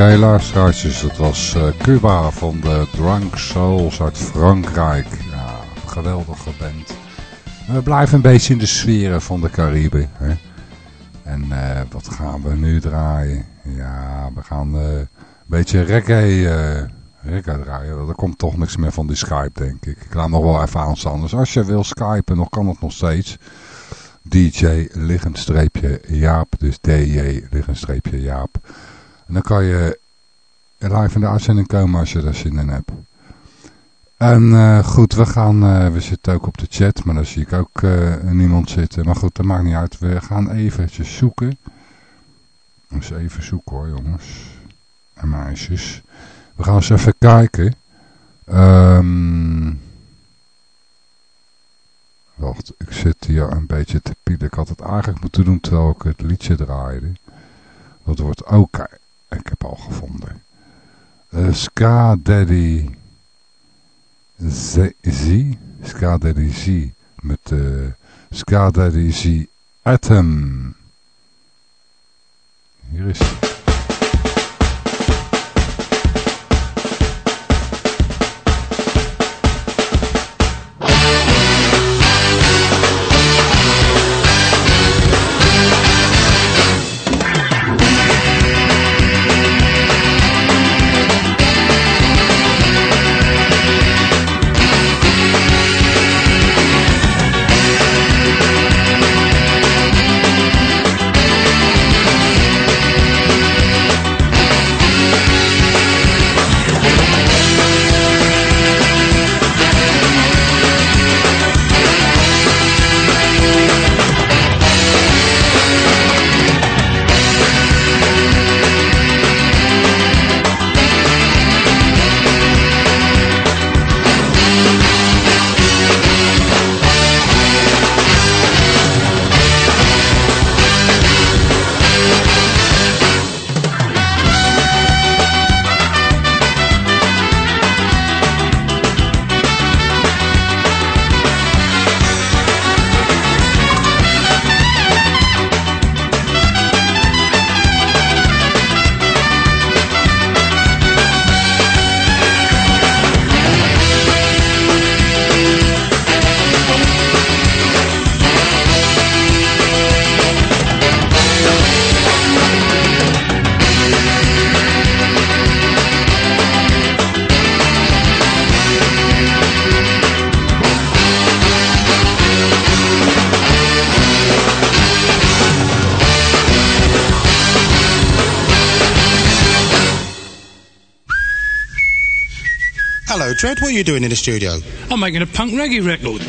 Oké, luisteraars, het was uh, Cuba van de Drunk Souls uit Frankrijk. Ja, geweldige band. We blijven een beetje in de sferen van de Cariben. Hè? En eh, wat gaan we nu draaien? Ja, we gaan eh, een beetje reggae, reggae draaien. Er komt toch niks meer van die Skype, denk ik. Ik laat nog wel even aanstaan. Dus als je wil skypen, nog kan het nog steeds. DJ liggenstreepje Jaap. Dus DJ liggenstreepje Jaap. En dan kan je live in de uitzending komen als je daar zin in hebt. En uh, goed, we gaan, uh, we zitten ook op de chat, maar daar zie ik ook uh, niemand zitten. Maar goed, dat maakt niet uit. We gaan eventjes zoeken. Dus even zoeken hoor, jongens. En meisjes. We gaan eens even kijken. Um, wacht, ik zit hier een beetje te pielen. Ik had het eigenlijk moeten doen terwijl ik het liedje draaide. Dat wordt ook... Ik heb al gevonden. Ska Daddy... Z, Z met uh, Ska Daddy Z Atom. Hier is Dread. What are you doing in the studio? I'm making a punk reggae record.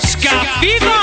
Ska Fever!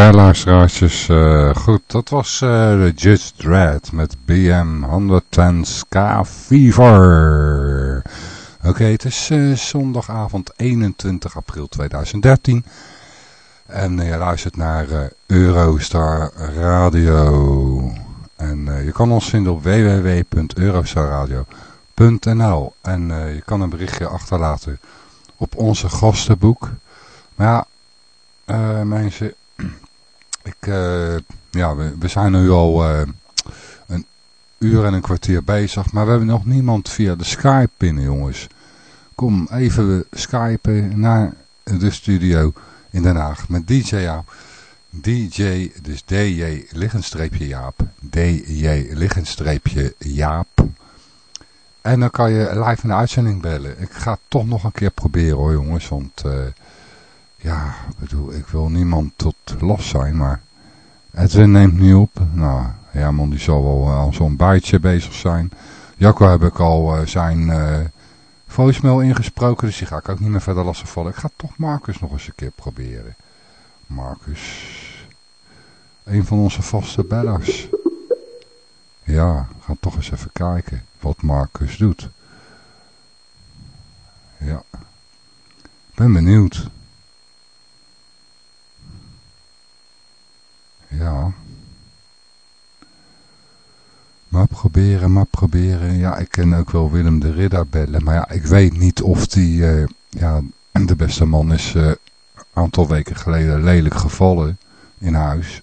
Okay, luisteraartjes. Uh, goed, dat was uh, de Judge met BM 110 Ska Fever. Oké, het is uh, zondagavond 21 april 2013. En je luistert naar Eurostar Radio. En je kan ons vinden op www.eurostarradio.nl. En je kan een berichtje achterlaten op onze gastenboek. Maar ja, mensen, ik, uh, ja, we, we, zijn nu al uh, een uur en een kwartier bezig, maar we hebben nog niemand via de Skype binnen, jongens. Kom even skypen naar de studio in Den Haag met DJ Jaap. DJ, dus DJ liggenstreepje Jaap. DJ liggenstreepje Jaap. En dan kan je live in de uitzending bellen. Ik ga het toch nog een keer proberen hoor jongens, want... Uh, ja, bedoel, ik wil niemand tot los zijn, maar Edwin neemt niet op. Nou, Herman die zal wel uh, al zo'n bijtje bezig zijn. Jacco heb ik al uh, zijn uh, voicemail ingesproken, dus die ga ik ook niet meer verder lastigvallen. Ik ga toch Marcus nog eens een keer proberen. Marcus, een van onze vaste bellers. Ja, we gaan toch eens even kijken wat Marcus doet. Ja, ben benieuwd. Ja. Maar proberen, maar proberen. Ja, ik ken ook wel Willem de Ridder bellen. Maar ja, ik weet niet of die... Uh, ja, de beste man is een uh, aantal weken geleden lelijk gevallen in huis.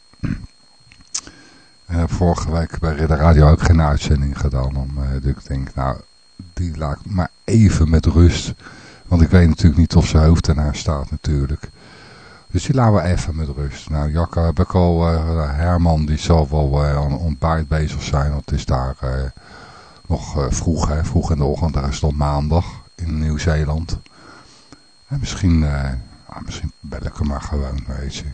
Uh, vorige week bij Ridder Radio ook geen uitzending gedaan. Om, dus ik denk, nou, die laat maar even met rust. Want ik weet natuurlijk niet of zijn hoofd ernaar staat natuurlijk. Dus die laten we even met rust. Nou, Jacco heb ik al, uh, Herman die zal wel uh, ontbijt bezig zijn. Want het is daar uh, nog vroeg, hè, vroeg in de ochtend. Daar is het maandag in Nieuw-Zeeland. En misschien, ah, misschien bel ik hem maar gewoon, weet je.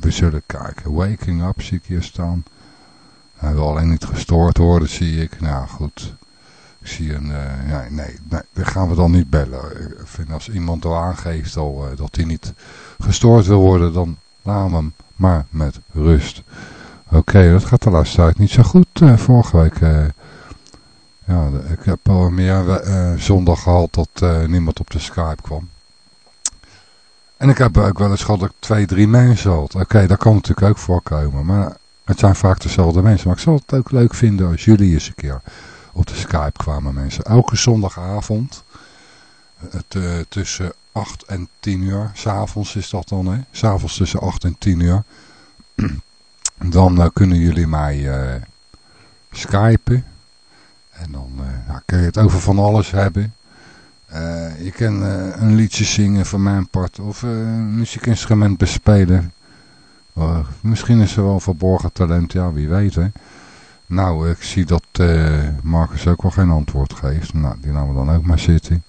We zullen kijken. Waking up zie ik hier staan. Hij wil alleen niet gestoord worden, zie ik. Nou, goed. Zie een, ja, nee, nee, dat gaan we dan niet bellen. Ik vind als iemand al aangeeft al, uh, dat hij niet gestoord wil worden, dan laat hem maar met rust. Oké, dat gaat de laatste tijd niet zo goed. Uh, vorige week, ja, ik heb al meer zondag gehad dat niemand op de Skype kwam. En ik heb ook wel eens gehad dat ik twee, drie mensen had. Oké, dat kan natuurlijk ook voorkomen, maar het zijn vaak dezelfde mensen. Maar ik zal het ook leuk vinden als jullie eens een keer op de Skype kwamen mensen. Elke zondagavond uh, tussen 8 en 10 uur. S'avonds is dat dan, hè? S'avonds tussen 8 en 10 uur. dan uh, kunnen jullie mij uh, skypen. En dan nou, kun je het over van alles hebben. je kan een liedje zingen van mijn part. Of een muziekinstrument bespelen. misschien is er wel verborgen talent, ja wie weet hè. Nou, ik zie dat uh, Marcus ook wel geen antwoord geeft. Nou, die laten we dan ook maar zitten.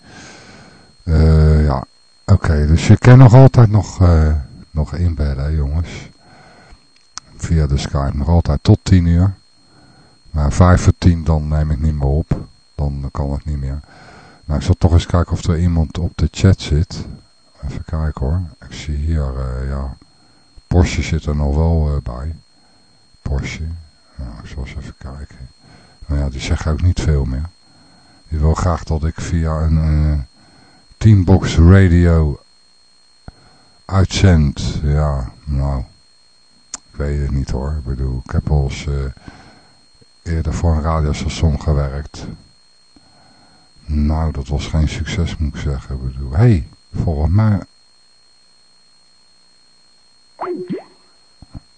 Uh, ja, oké. Dus je kan nog altijd nog, uh, nog inbellen, jongens. Via de Skype. Nog altijd tot 10 uur. Maar 5 voor 10 dan neem ik niet meer op. Dan kan het niet meer. Nou, ik zal toch eens kijken of er iemand op de chat zit. Even kijken hoor. Ik zie hier, ja... Porsche zit er nog wel bij. Porsche. Nou, ik zal eens even kijken. Nou ja, die zeggen ook niet veel meer. Die wil graag dat ik via een uh, Teambox Radio uitzend. Ja, nou, ik weet het niet hoor. Ik bedoel, ik heb al uh, eerder voor een radiostation gewerkt. Nou, dat was geen succes moet ik zeggen. Ik bedoel, hey, volgens mij...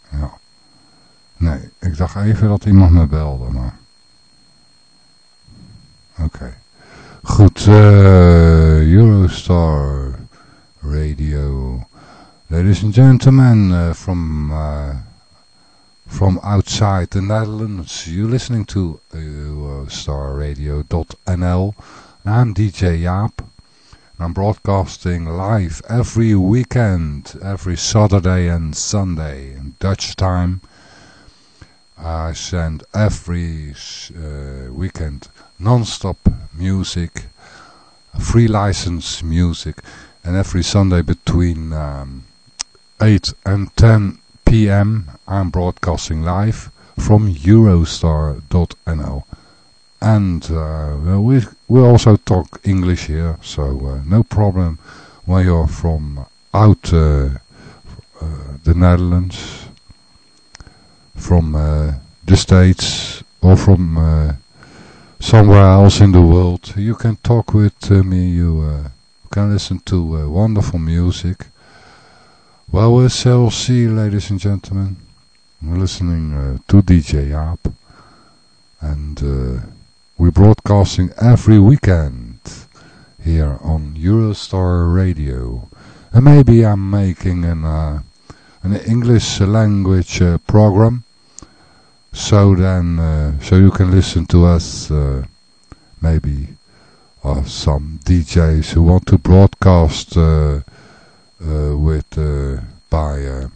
Ja. Nee, ik dacht even dat iemand me belde, maar... Oké. Goed, uh, Eurostar Radio. Ladies and gentlemen, uh, from uh, from outside the Netherlands, you're listening to Eurostarradio.nl. I'm DJ Jaap. I'm broadcasting live every weekend, every Saturday and Sunday in Dutch time. I send every uh, weekend non-stop music, free license music, and every Sunday between um, 8 and 10 p.m. I'm broadcasting live from Eurostar.nl. And uh, we we also talk English here, so uh, no problem when you're from out uh, uh the Netherlands, from uh, the States, or from uh, somewhere else in the world. You can talk with me. You can listen to wonderful music. Well, we'll see ladies and gentlemen. We're listening uh, to DJ Jaap. And uh, we're broadcasting every weekend here on Eurostar Radio. And maybe I'm making an, uh, an English language uh, program. So then, uh, so you can listen to us, uh, maybe some DJs who want to broadcast with by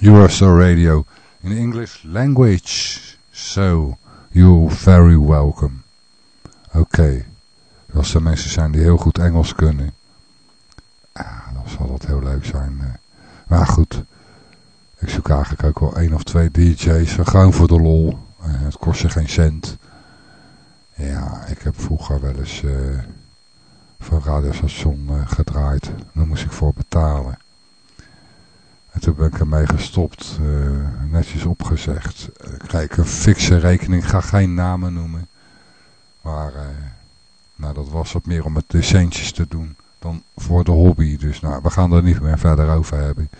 Eurostar Radio in English language. So, you're very welcome. Okay. Als er mensen zijn die heel goed Engels kunnen. Ah, dan zal dat heel leuk zijn. Eh. Maar goed. Ik zoek eigenlijk ook wel één of twee DJ's. Gewoon voor de lol. Eh, het kost je geen cent. Ja, ik heb vroeger wel eens uh, voor radiostation uh, gedraaid. Daar moest ik voor betalen. En toen ben ik ermee gestopt, netjes opgezegd. Krijg een fikse rekening, ik ga geen namen noemen. Maar nou, dat was wat meer om het de centjes te doen dan voor de hobby. Dus nou, we gaan er niet meer verder over hebben.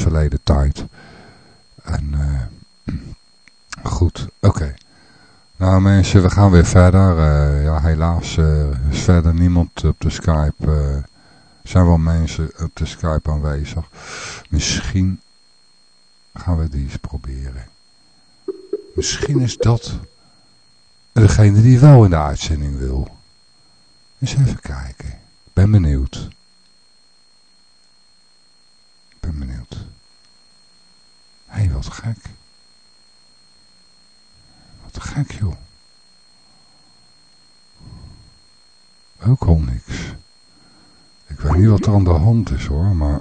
Verleden tijd. En uh, goed, oké. Nou mensen, we gaan weer verder. ja, helaas is verder niemand op de Skype zijn wel mensen op de Skype aanwezig. Misschien gaan we die eens proberen. Misschien is dat degene die wel in de uitzending wil. Eens even kijken. Ben benieuwd. Ben benieuwd. Hé, hey, wat gek. Wat gek, joh. Ook al niks. Ik weet niet wat er aan de hand is hoor, maar...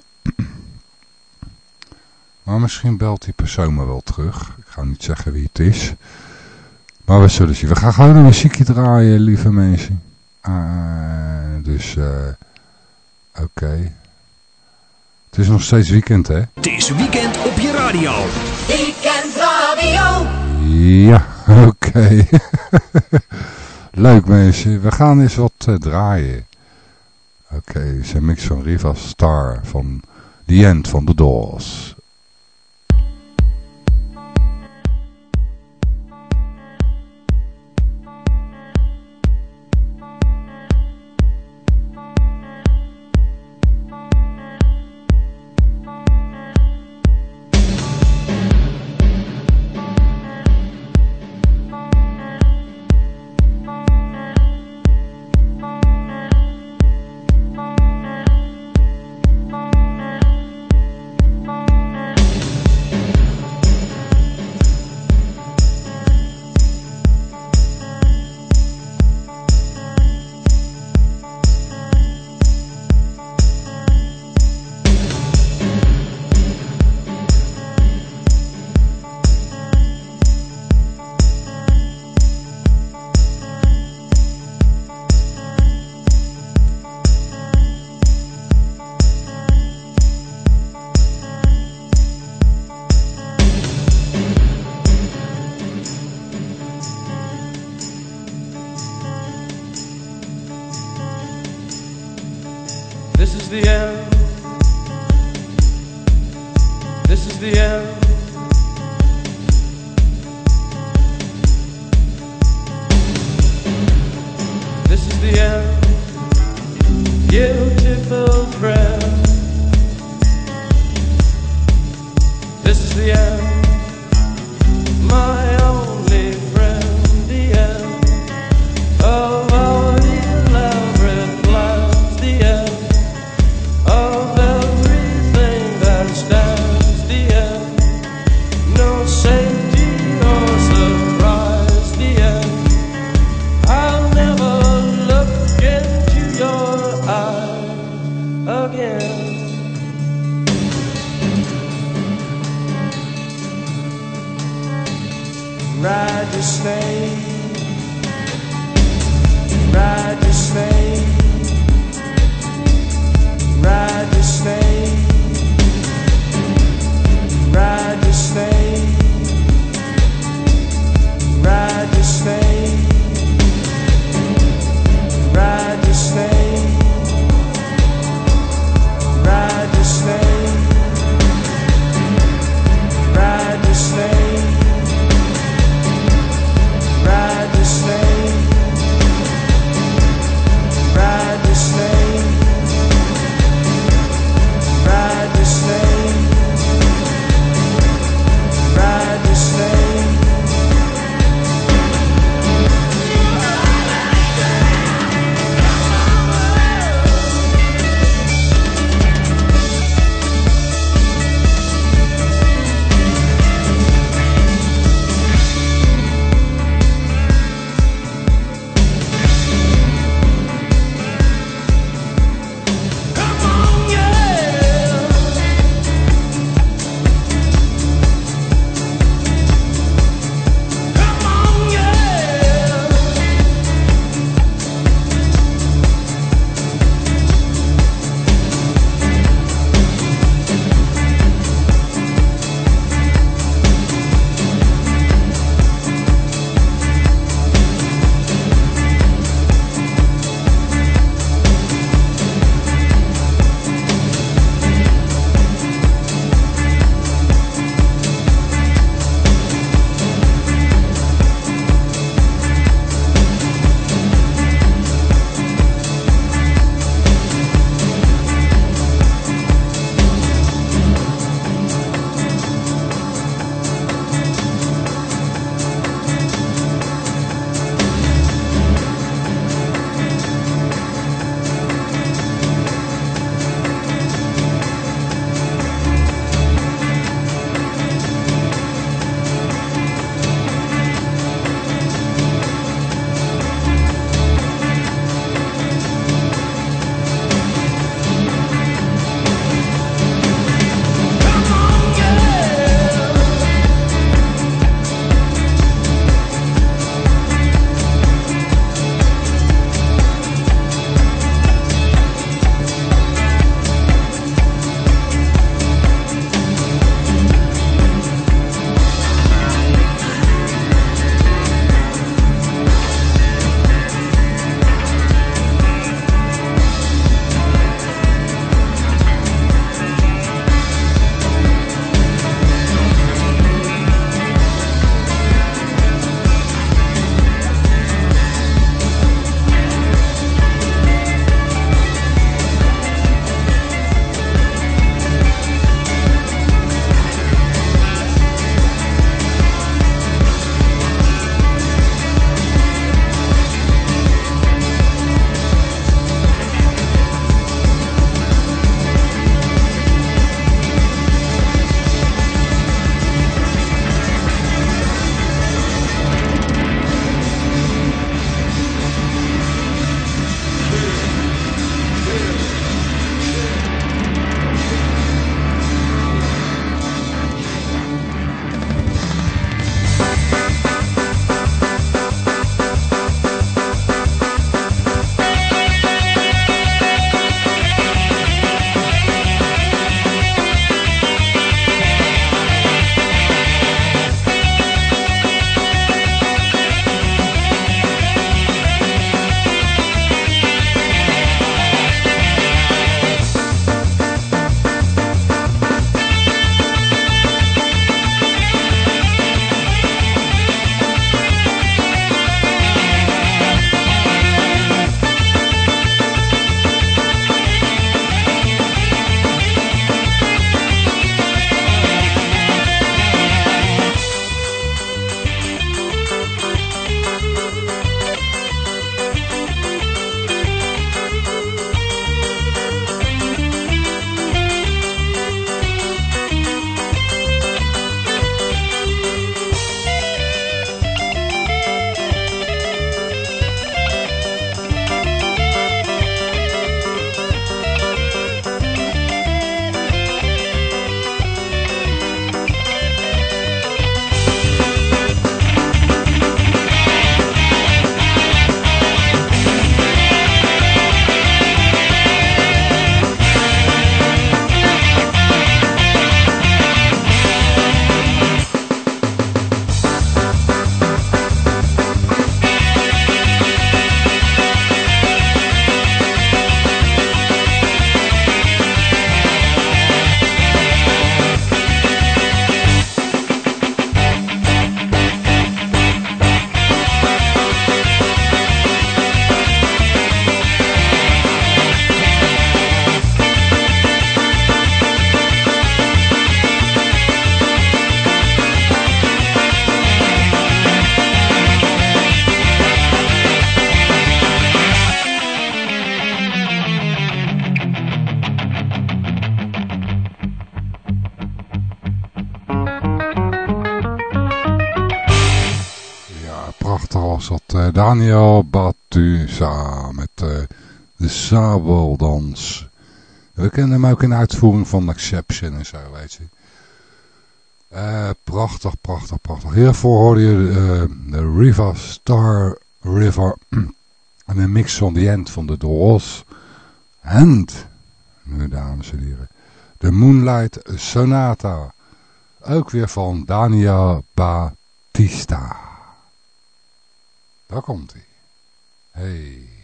Maar misschien belt die persoon me wel terug. Ik ga niet zeggen wie het is. Maar we zullen zien. We gaan gewoon een muziekje draaien, lieve mensen. Uh, dus, uh, oké. Het is nog steeds weekend, hè? Het is weekend op je radio. Weekend radio. Ja, oké. Okay. Leuk mensen. We gaan eens wat uh, draaien. Oké, okay, mix van Riva Star van The End van The Doors. Was dat. Uh, Daniel Batusa met uh, de sabeldans. We kennen hem ook in uitvoering van Exception en zo, weet je. Uh, prachtig, prachtig, prachtig. Hiervoor hoorde je de River Star River en een mix van the end van de Doors. And, nu dames en heren, de Moonlight Sonata. Ook weer van Daniel Batista. Daar komt hij. Hey.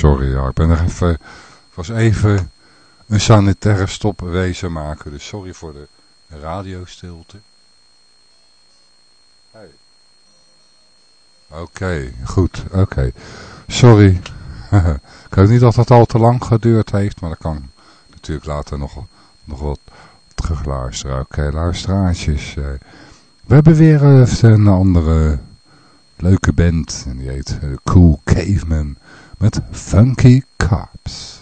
Sorry. Ja. Ik ben er even, was even een sanitaire stop wezen maken. Dus sorry voor de radiostilte. Hey. Oké, goed, oké. Sorry. ik hoop niet dat het al te lang geduurd heeft, maar dat kan natuurlijk later nog, nog wat terugluisteren. Oké, luisteraartjes. Eh. we hebben weer een andere leuke band. En die heet uh, Cool Caveman met Funky Cops.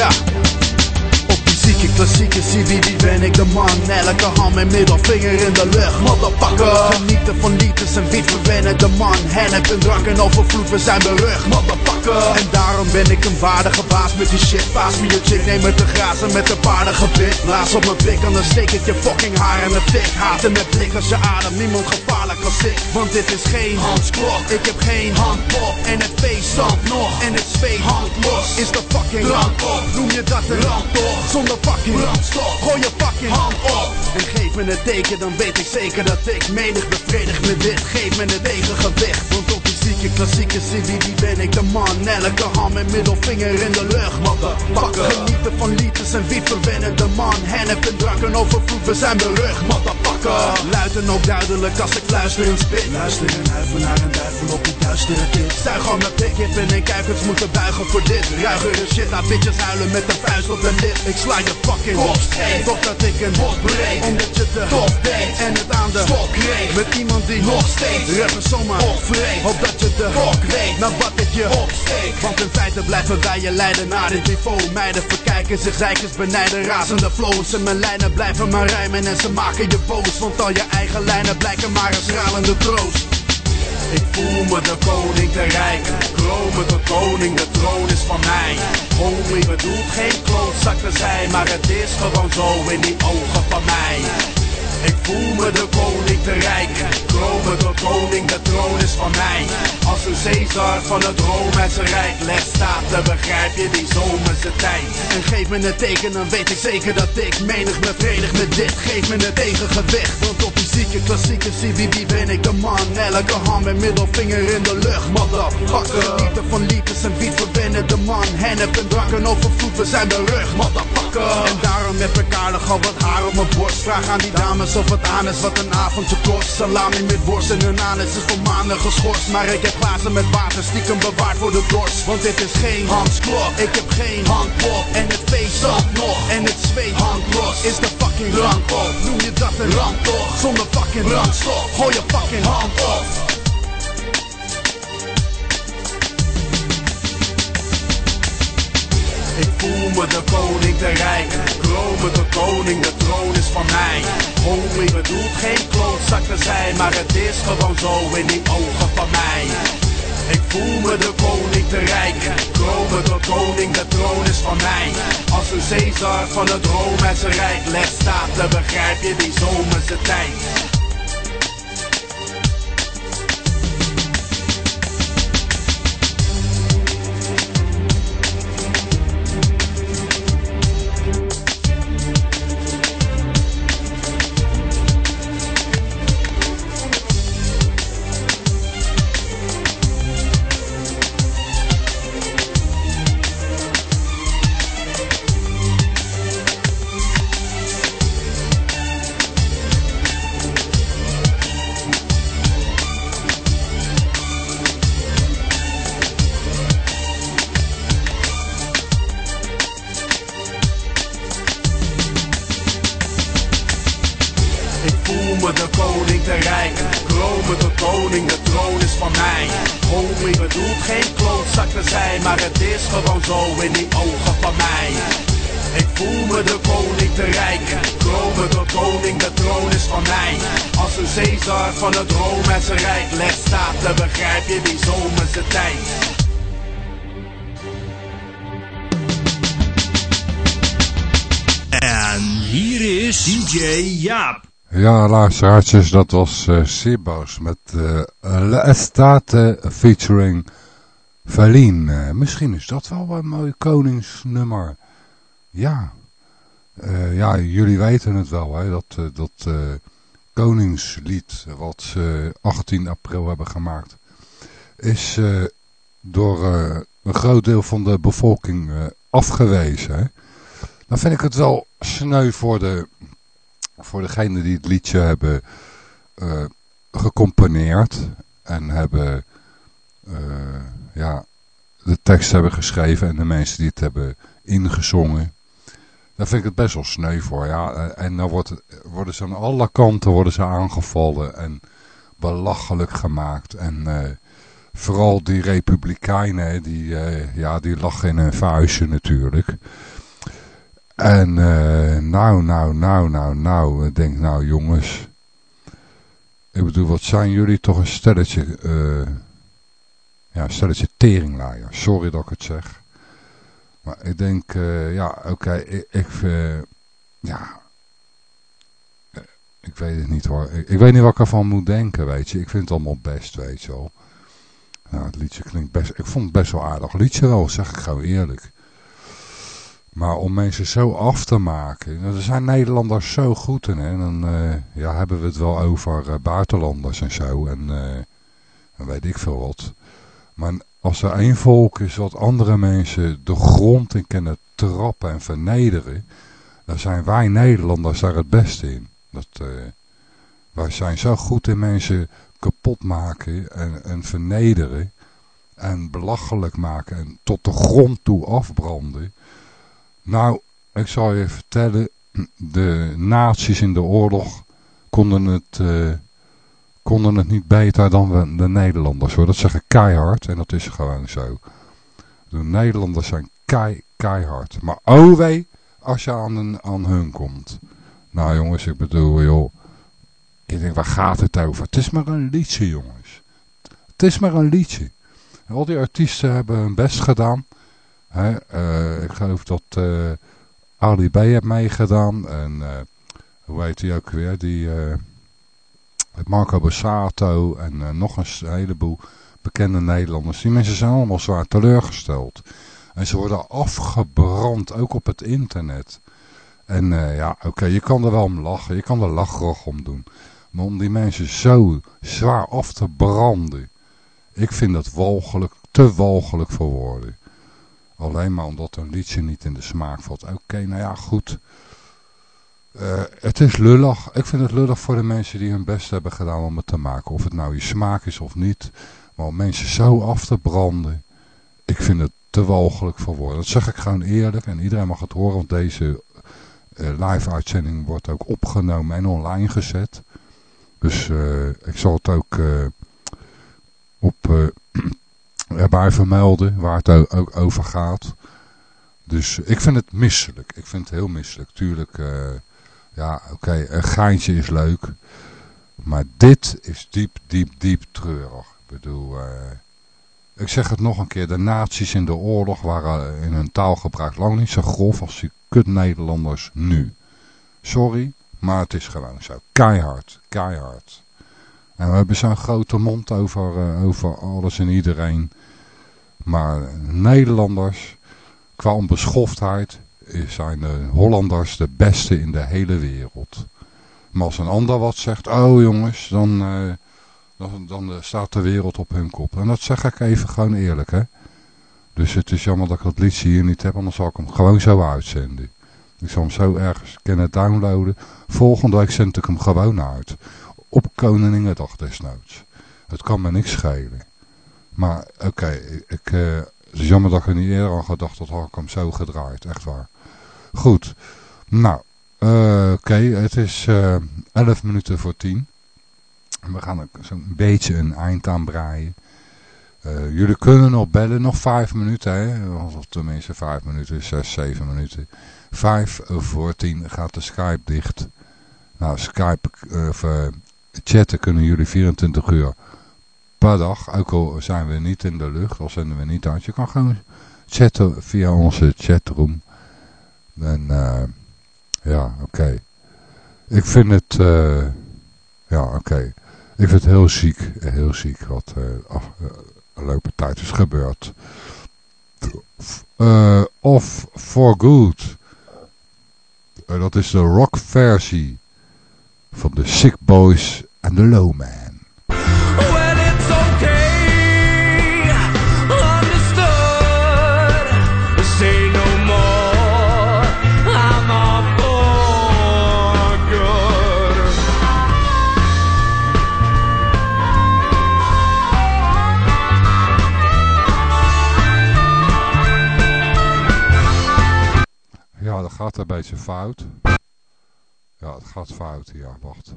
Ja. Op die zieke klassieke CBD ben ik de man. Elke hand met middelvinger in de lucht. Motherfucker. Genieten van liters en wiet verwennen de man. Hennep en drank en overvloed, we zijn berucht. Motherfucker. En daarom ben ik een waardige baas met die shit. Paas me je chick, neem het te grazen met een paardige bit. Blaas op mijn en dan steek ik je fucking haar in de fik. Haten met blik als je adem, niemand gevaarlijk als ik. Want dit is geen handsklok, ik heb geen handpop. En het feest stand nog, en het zweet hand los. Is de fucking rand op, noem je dat een randtocht? Zonder fucking brandstof, gooi je fucking hand op. En geef me het teken, dan weet ik zeker dat ik menig bevredig met dit. Geef me het tegengewicht, want zieke klassieke CBD ben ik de man. Elke hand met middelvinger in de lucht, motherfucker. Genieten van liters en wiet verwennen de man. Hennep en drank en overvloed, we zijn berucht, motherfucker. Luid en ook duidelijk als ik luister en spit. Luister en huiver naar een duivel op die dit. Zuig al mijn pik, hip en kijkers moeten buigen voor dit. Ruigere shit, laat bitches huilen met de vuist op de lip. Ik sla je fucking kop scheef, totdat ik een bot breed. Omdat je te tof deed en het aan de stok kreeg. Met iemand die nog steeds rapper zomaar opvreet. Hoop dat je de gok weet, naar wat ik je opsteek. Want in feite blijven wij je leiden naar dit niveau. Meiden verkijken zich zeikers benijden razende flows. En mijn lijnen blijven maar rijmen en ze maken je boos. Want al je eigen lijnen blijken maar een stralende troost. Ik voel me de koning te rijk. Kromen tot koning, de troon is van mij. Homie bedoelt geen klootzak te zijn, maar het is gewoon zo in die ogen van mij. Ik voel me de koning te rijk. Kromen tot koning, de troon is van mij. Als een Caesar van het Romeinse Rijk les staat, dan begrijp je die zomerse tijd. En geef me een teken, dan weet ik zeker dat ik menig bevredig met dit. Geef me een tegengewicht, want op die zieke klassieke CBD ben ik de man. Elke hand met middelvinger in de lucht, motherfucker. Liter van liters en wiet verwennen de man. Hennep en drank en overvloed, we zijn berucht, motherfucker. En daarom heb ik aardig al wat haar op mijn borst. Vraag aan die dames of het aan is wat een avondje kost. Salami met worst en hun anus is voor maanden geschorst. Maar ik heb glazen met water stiekem bewaard voor de dorst. Want dit is geen handsklok, ik heb geen handpop. En het feest zat nog, en het zweet. Is de fucking rand op, noem je dat een randtocht? Zonder fucking randstof, gooi je fucking hand op. Ik voel me de koning te rijk. Kromen de koning, de troon is van mij. Homie bedoelt geen klootzak te zijn, maar het is gewoon zo in die ogen van mij. Ik voel me de koning te rijk. Kromen de koning, de troon is van mij. Als een Caesar van het Romeinse Rijk les staat, dan begrijp je die zomerse tijd. Kromen de koning, de troon is van mij. Als een Caesar van het Romeinse Rijk les staat, dan begrijp je die zomerse tijd. En hier is DJ Jaap. Ja, luisteraartjes, dat was uh, Sibos met uh, La Estate featuring Verlien. Uh, misschien is dat wel een mooi koningsnummer. Ja, uh, ja jullie weten het wel, hè, dat, uh, dat uh, koningslied wat ze 18 april hebben gemaakt, is door een groot deel van de bevolking afgewezen. Hè. Dan vind ik het wel sneu voor de voor degene die het liedje hebben gecomponeerd en hebben ja, de tekst hebben geschreven en de mensen die het hebben ingezongen. Daar vind ik het best wel sneu voor. Ja. En dan wordt, worden ze aan alle kanten worden ze aangevallen en belachelijk gemaakt. En uh, vooral die republikeinen, die, uh, ja, die lachen in hun vuistje natuurlijk. En nou, nou, nou, nou, nou, ik denk nou jongens. Ik bedoel, wat zijn jullie toch een stelletje, ja, een stelletje teringlaaiers. Sorry dat ik het zeg. Maar ik denk, uh, ja, oké, ik, ik ja, ik weet het niet hoor. Ik, weet niet wat ik ervan moet denken, weet je. Ik vind het allemaal best, weet je wel. Nou, het liedje klinkt best, ik vond het best wel aardig liedje wel, zeg ik gewoon eerlijk. Maar om mensen zo af te maken, er zijn Nederlanders zo goed in, hè, dan uh, ja, hebben we het wel over buitenlanders en zo, en dan weet ik veel wat. Maar als er één volk is wat andere mensen de grond in kunnen trappen en vernederen, dan zijn wij Nederlanders daar het beste in. Dat, wij zijn zo goed in mensen kapot maken en, en vernederen en belachelijk maken en tot de grond toe afbranden. Nou, ik zal je vertellen, de naties in de oorlog konden het, uh, konden het niet beter dan de Nederlanders. Hoor. Dat zeggen keihard en dat is gewoon zo. De Nederlanders zijn kei, keihard. Maar oh wee, als je aan, aan hun komt. Nou jongens, ik bedoel joh. Ik denk, waar gaat het over? Het is maar een liedje jongens. Het is maar een liedje. Al die artiesten hebben hun best gedaan. He, uh, ik geloof dat uh, Ali B heeft meegedaan. En uh, hoe heet hij ook weer? Die, Marco Bassato en nog een heleboel bekende Nederlanders. Die mensen zijn allemaal zwaar teleurgesteld. En ze worden afgebrand, ook op het internet. En ja, oké, je kan er wel om lachen. Je kan er lachrig om doen. Maar om die mensen zo zwaar af te branden. Ik vind dat walgelijk, te walgelijk voor woorden. Alleen maar omdat een liedje niet in de smaak valt. Oké, nou ja, goed. Uh, het is lullig. Ik vind het lullig voor de mensen die hun best hebben gedaan om het te maken. Of het nou je smaak is of niet. Maar om mensen zo af te branden. Ik vind het te walgelijk voor woorden. Dat zeg ik gewoon eerlijk. En iedereen mag het horen. Want deze uh, live uitzending wordt ook opgenomen en online gezet. Dus uh, ik zal het ook op erbij vermelden waar het ook over gaat. Dus ik vind het misselijk. Ik vind het heel misselijk. Tuurlijk, ja, oké, een geintje is leuk. Maar dit is diep, diep, diep treurig. Ik bedoel, uh, ik zeg het nog een keer. De nazi's in de oorlog waren in hun taalgebruik lang niet zo grof als die kut Nederlanders nu. Sorry, maar het is gewoon zo. Keihard, keihard. En we hebben zo'n grote mond over, uh, over alles en iedereen. Maar Nederlanders, qua onbeschoftheid, zijn de Hollanders de beste in de hele wereld. Maar als een ander wat zegt, oh jongens, dan, uh, dan, dan staat de wereld op hun kop. En dat zeg ik even gewoon eerlijk, hè. Dus het is jammer dat ik dat liedje hier niet heb, anders zal ik hem gewoon zo uitzenden. Ik zal hem zo ergens kunnen downloaden. Volgende week zend ik hem gewoon uit. Op Koninginnedag desnoods. Het kan me niks schelen. Maar oké, ik, uh, het is jammer dat ik er niet eerder aan gedacht had, had ik hem zo gedraaid, echt waar. Goed, nou, uh, oké, het is uh, 11 minuten voor 10. We gaan zo'n beetje een eind aan breien. Uh, jullie kunnen nog bellen, nog 5 minuten, hè? of tenminste 5 minuten, 6, 7 minuten. 5 voor 10 gaat de Skype dicht. Nou, Skype, of chatten kunnen jullie 24 uur per dag. Ook al zijn we niet in de lucht, al zenden we niet uit. Je kan gewoon chatten via onze chatroom. En uh, ja, oké. Ik vind het, uh, ja oké. Ik vind het heel ziek, heel ziek wat uh, af, afgelopen tijd is gebeurd. Of For Good. Dat is de rock versie van de Sick Boys and the Low Man. Gaat een beetje fout. Ja, het gaat fout. Ja, wacht.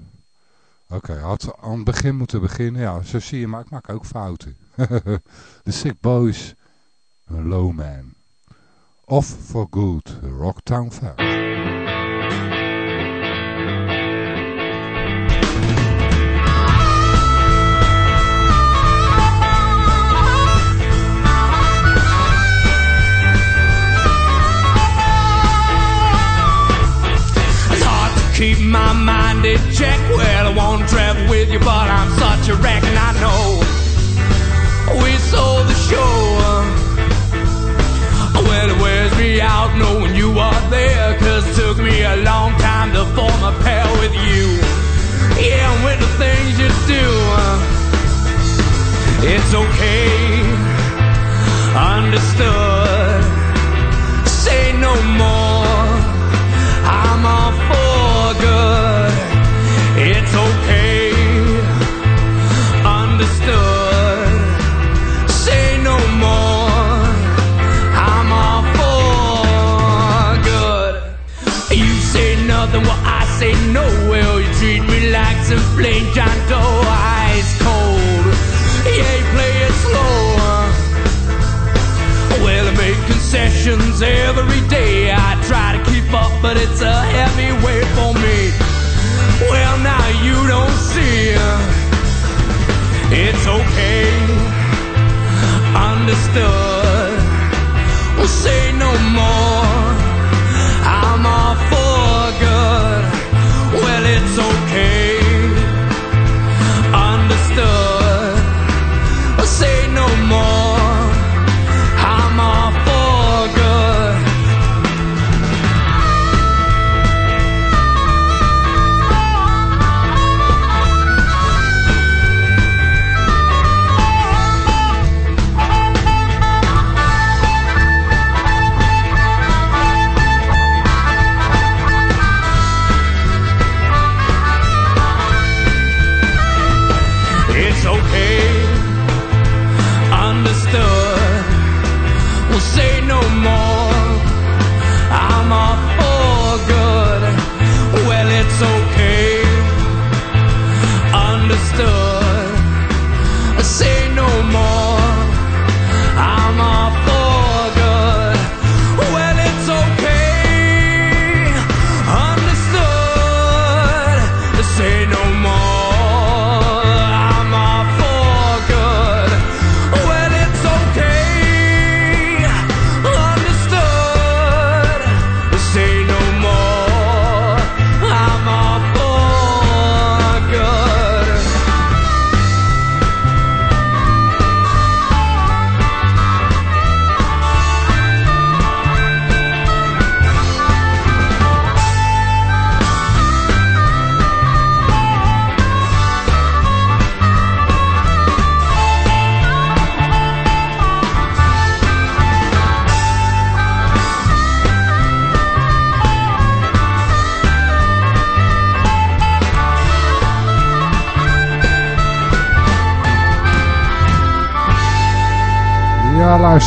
Oké, had aan het begin moeten beginnen. Ja, zo zie je, maar ik maak ook fouten. The Sick Boys, Low Man. Of For Good, Rocktown Fair. Keep my mind in check. Well, I won't travel with you, but I'm such a wreck, and I know we sold the show. Well, it wears me out knowing you are there, cause it took me a long time to form a pair with you. Yeah, and with the things you do, it's okay, understood. Say no more, say no. Well, you treat me like some plain John Doe, ice cold. Yeah, play it slow. Well, I make concessions every day. I try to keep up, but it's a heavy weight for me. Well, now you don't see. It's okay, understood. Well, say no more.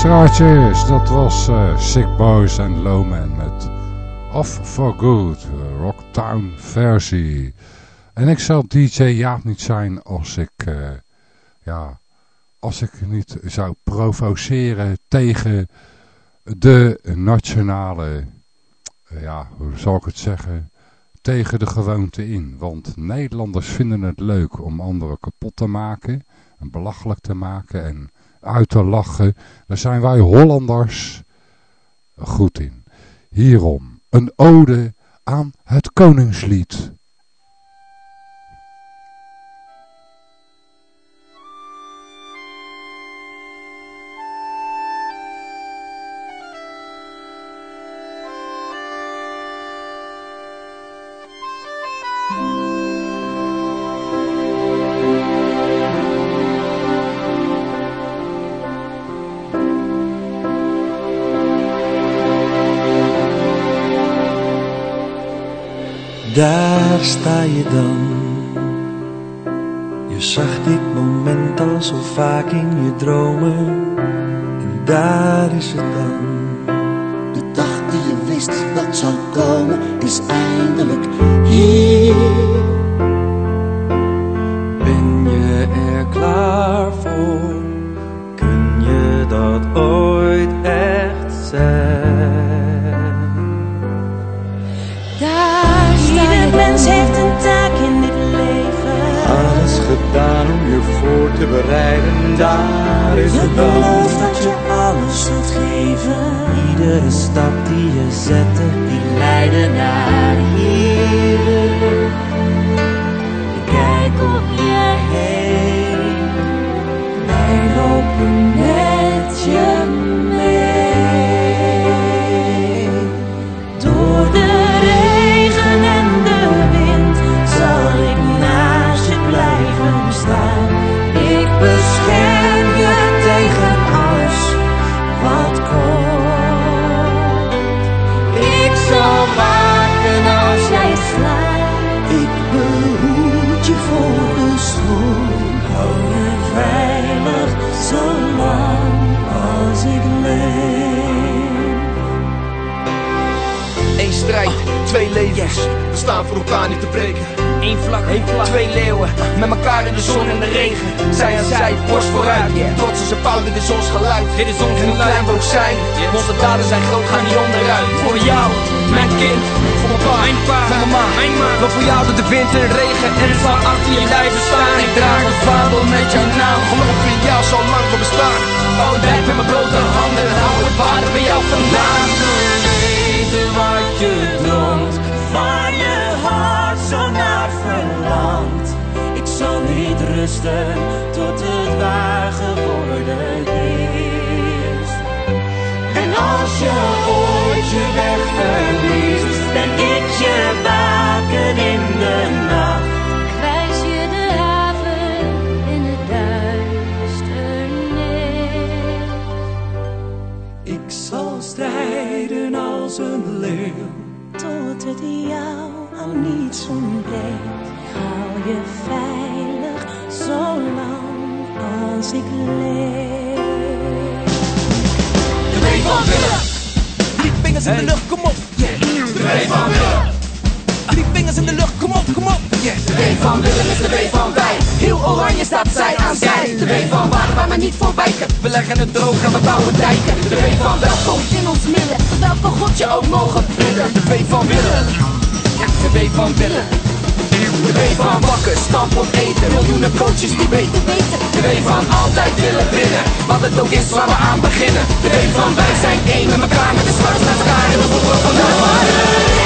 Luisteraartjes, dat was eh, Sick Boys en Lowman met Off for Good, eh, Rocktown versie. En ik zou DJ Jaap niet zijn als ik, eh, ja, als ik niet zou provoceren tegen de nationale, eh, ja, hoe zal ik het zeggen, tegen de gewoonte in. Want Nederlanders vinden het leuk om anderen kapot te maken en belachelijk te maken en uit te lachen. Daar zijn wij Hollanders goed in. Hierom een ode aan het Koningslied. daar sta je dan. Je zag dit moment al zo vaak in je dromen. En daar is het dan. De dag die je wist dat zou komen, is eindelijk hier. waar is dat je alles zult geven. Iedere stap die je zette, die leiden naar. We leggen het droog en we bouwen dijken. De wee van welkom in ons midden. Welke god je ook mogen bidden. De V van willen. Ja, de V van willen. De W van wakker, stamp op eten Miljoenen coaches die weten De W van altijd willen winnen Wat het ook is waar we aan beginnen De W van wij zijn één met elkaar Met de sluis naar elkaar en de voetbal van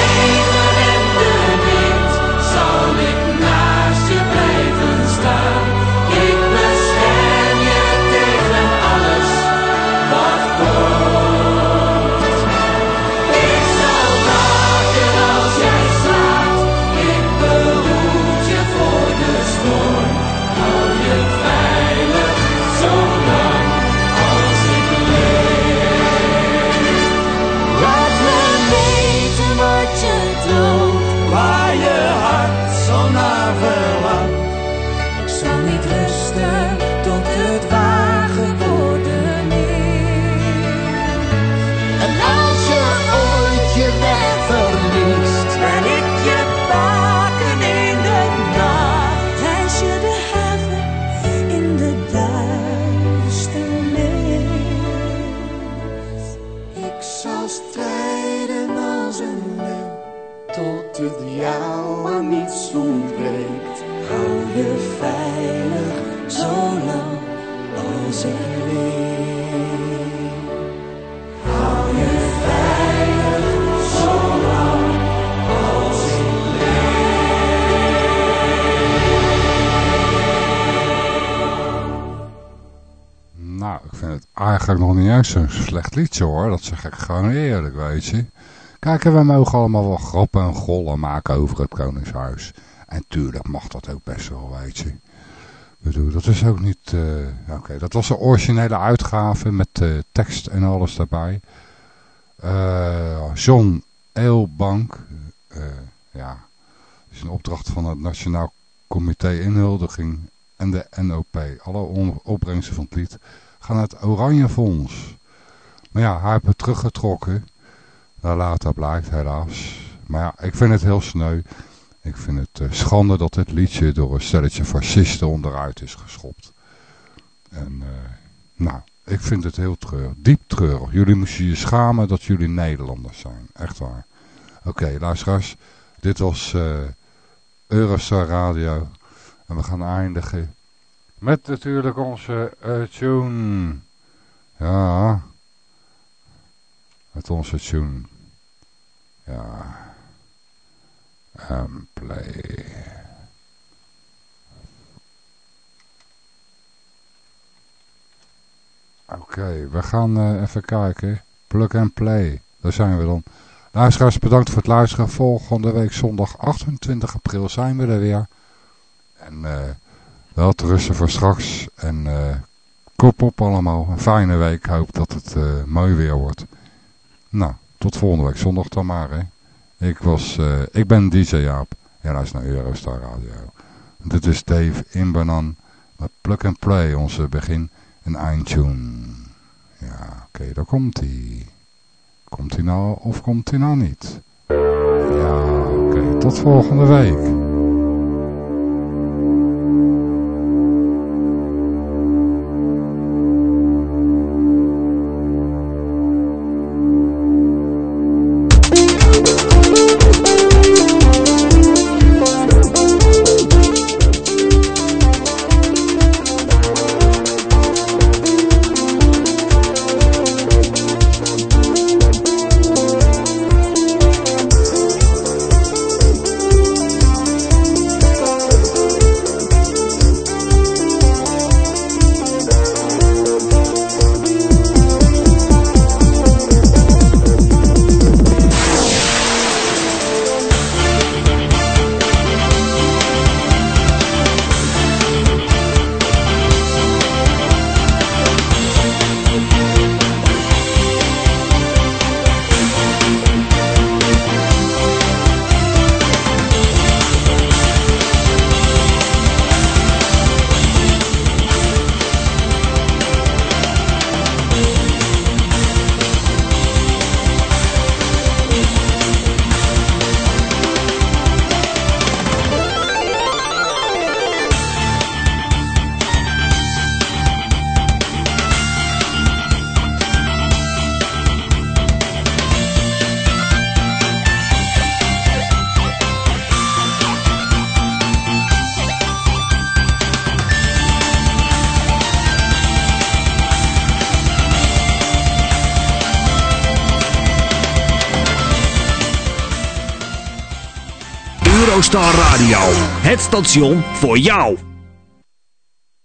eigenlijk nog niet juist een slecht liedje hoor. Dat zeg ik gewoon eerlijk, weet je. Kijk, we mogen allemaal wel grappen en gollen maken over het Koningshuis. En tuurlijk mag dat ook best wel, weet je. Bedoel, dat is ook niet... Eh, oké, dat was de originele uitgave met uh, tekst en alles daarbij. Uh, John Eelbank, ja, is een opdracht van het Nationaal Comité Inhuldiging en de NOP. Alle opbrengsten van het lied van het Oranje Fonds. Maar ja, hij heeft het teruggetrokken. Daar later blijkt helaas. Maar ja, ik vind het heel sneu. Ik vind het eh, schande dat dit liedje door een stelletje fascisten onderuit is geschopt. En eh, nou, ik vind het heel treurig. Diep treurig. Jullie moesten je schamen dat jullie Nederlanders zijn. Echt waar. Oké, okay, luisteraars. Dit was uh, Eurostar Radio. En we gaan eindigen met natuurlijk onze uh, tune. Ja. Met onze tune. Ja. En play. Oké, we gaan uh, even kijken. Plug and play. Daar zijn we dan. Luisteraars, bedankt voor het luisteren. Volgende week zondag 28 april zijn we er weer. En uh, wel te rusten voor straks. En uh, kop op allemaal. Een fijne week. Hoop dat het uh, mooi weer wordt. Nou, tot volgende week zondag dan maar. Hè. Ik, was, uh, ik ben DJ Jaap. Ja, luister naar Eurostar Radio. Dit is Dave Inbanan met Plug and Play, onze begin- en eindtune. Ja, oké, daar komt hij. Komt hij nou of komt hij nou niet? Ja, oké, tot volgende week. Eurostar Radio. Het station voor jou.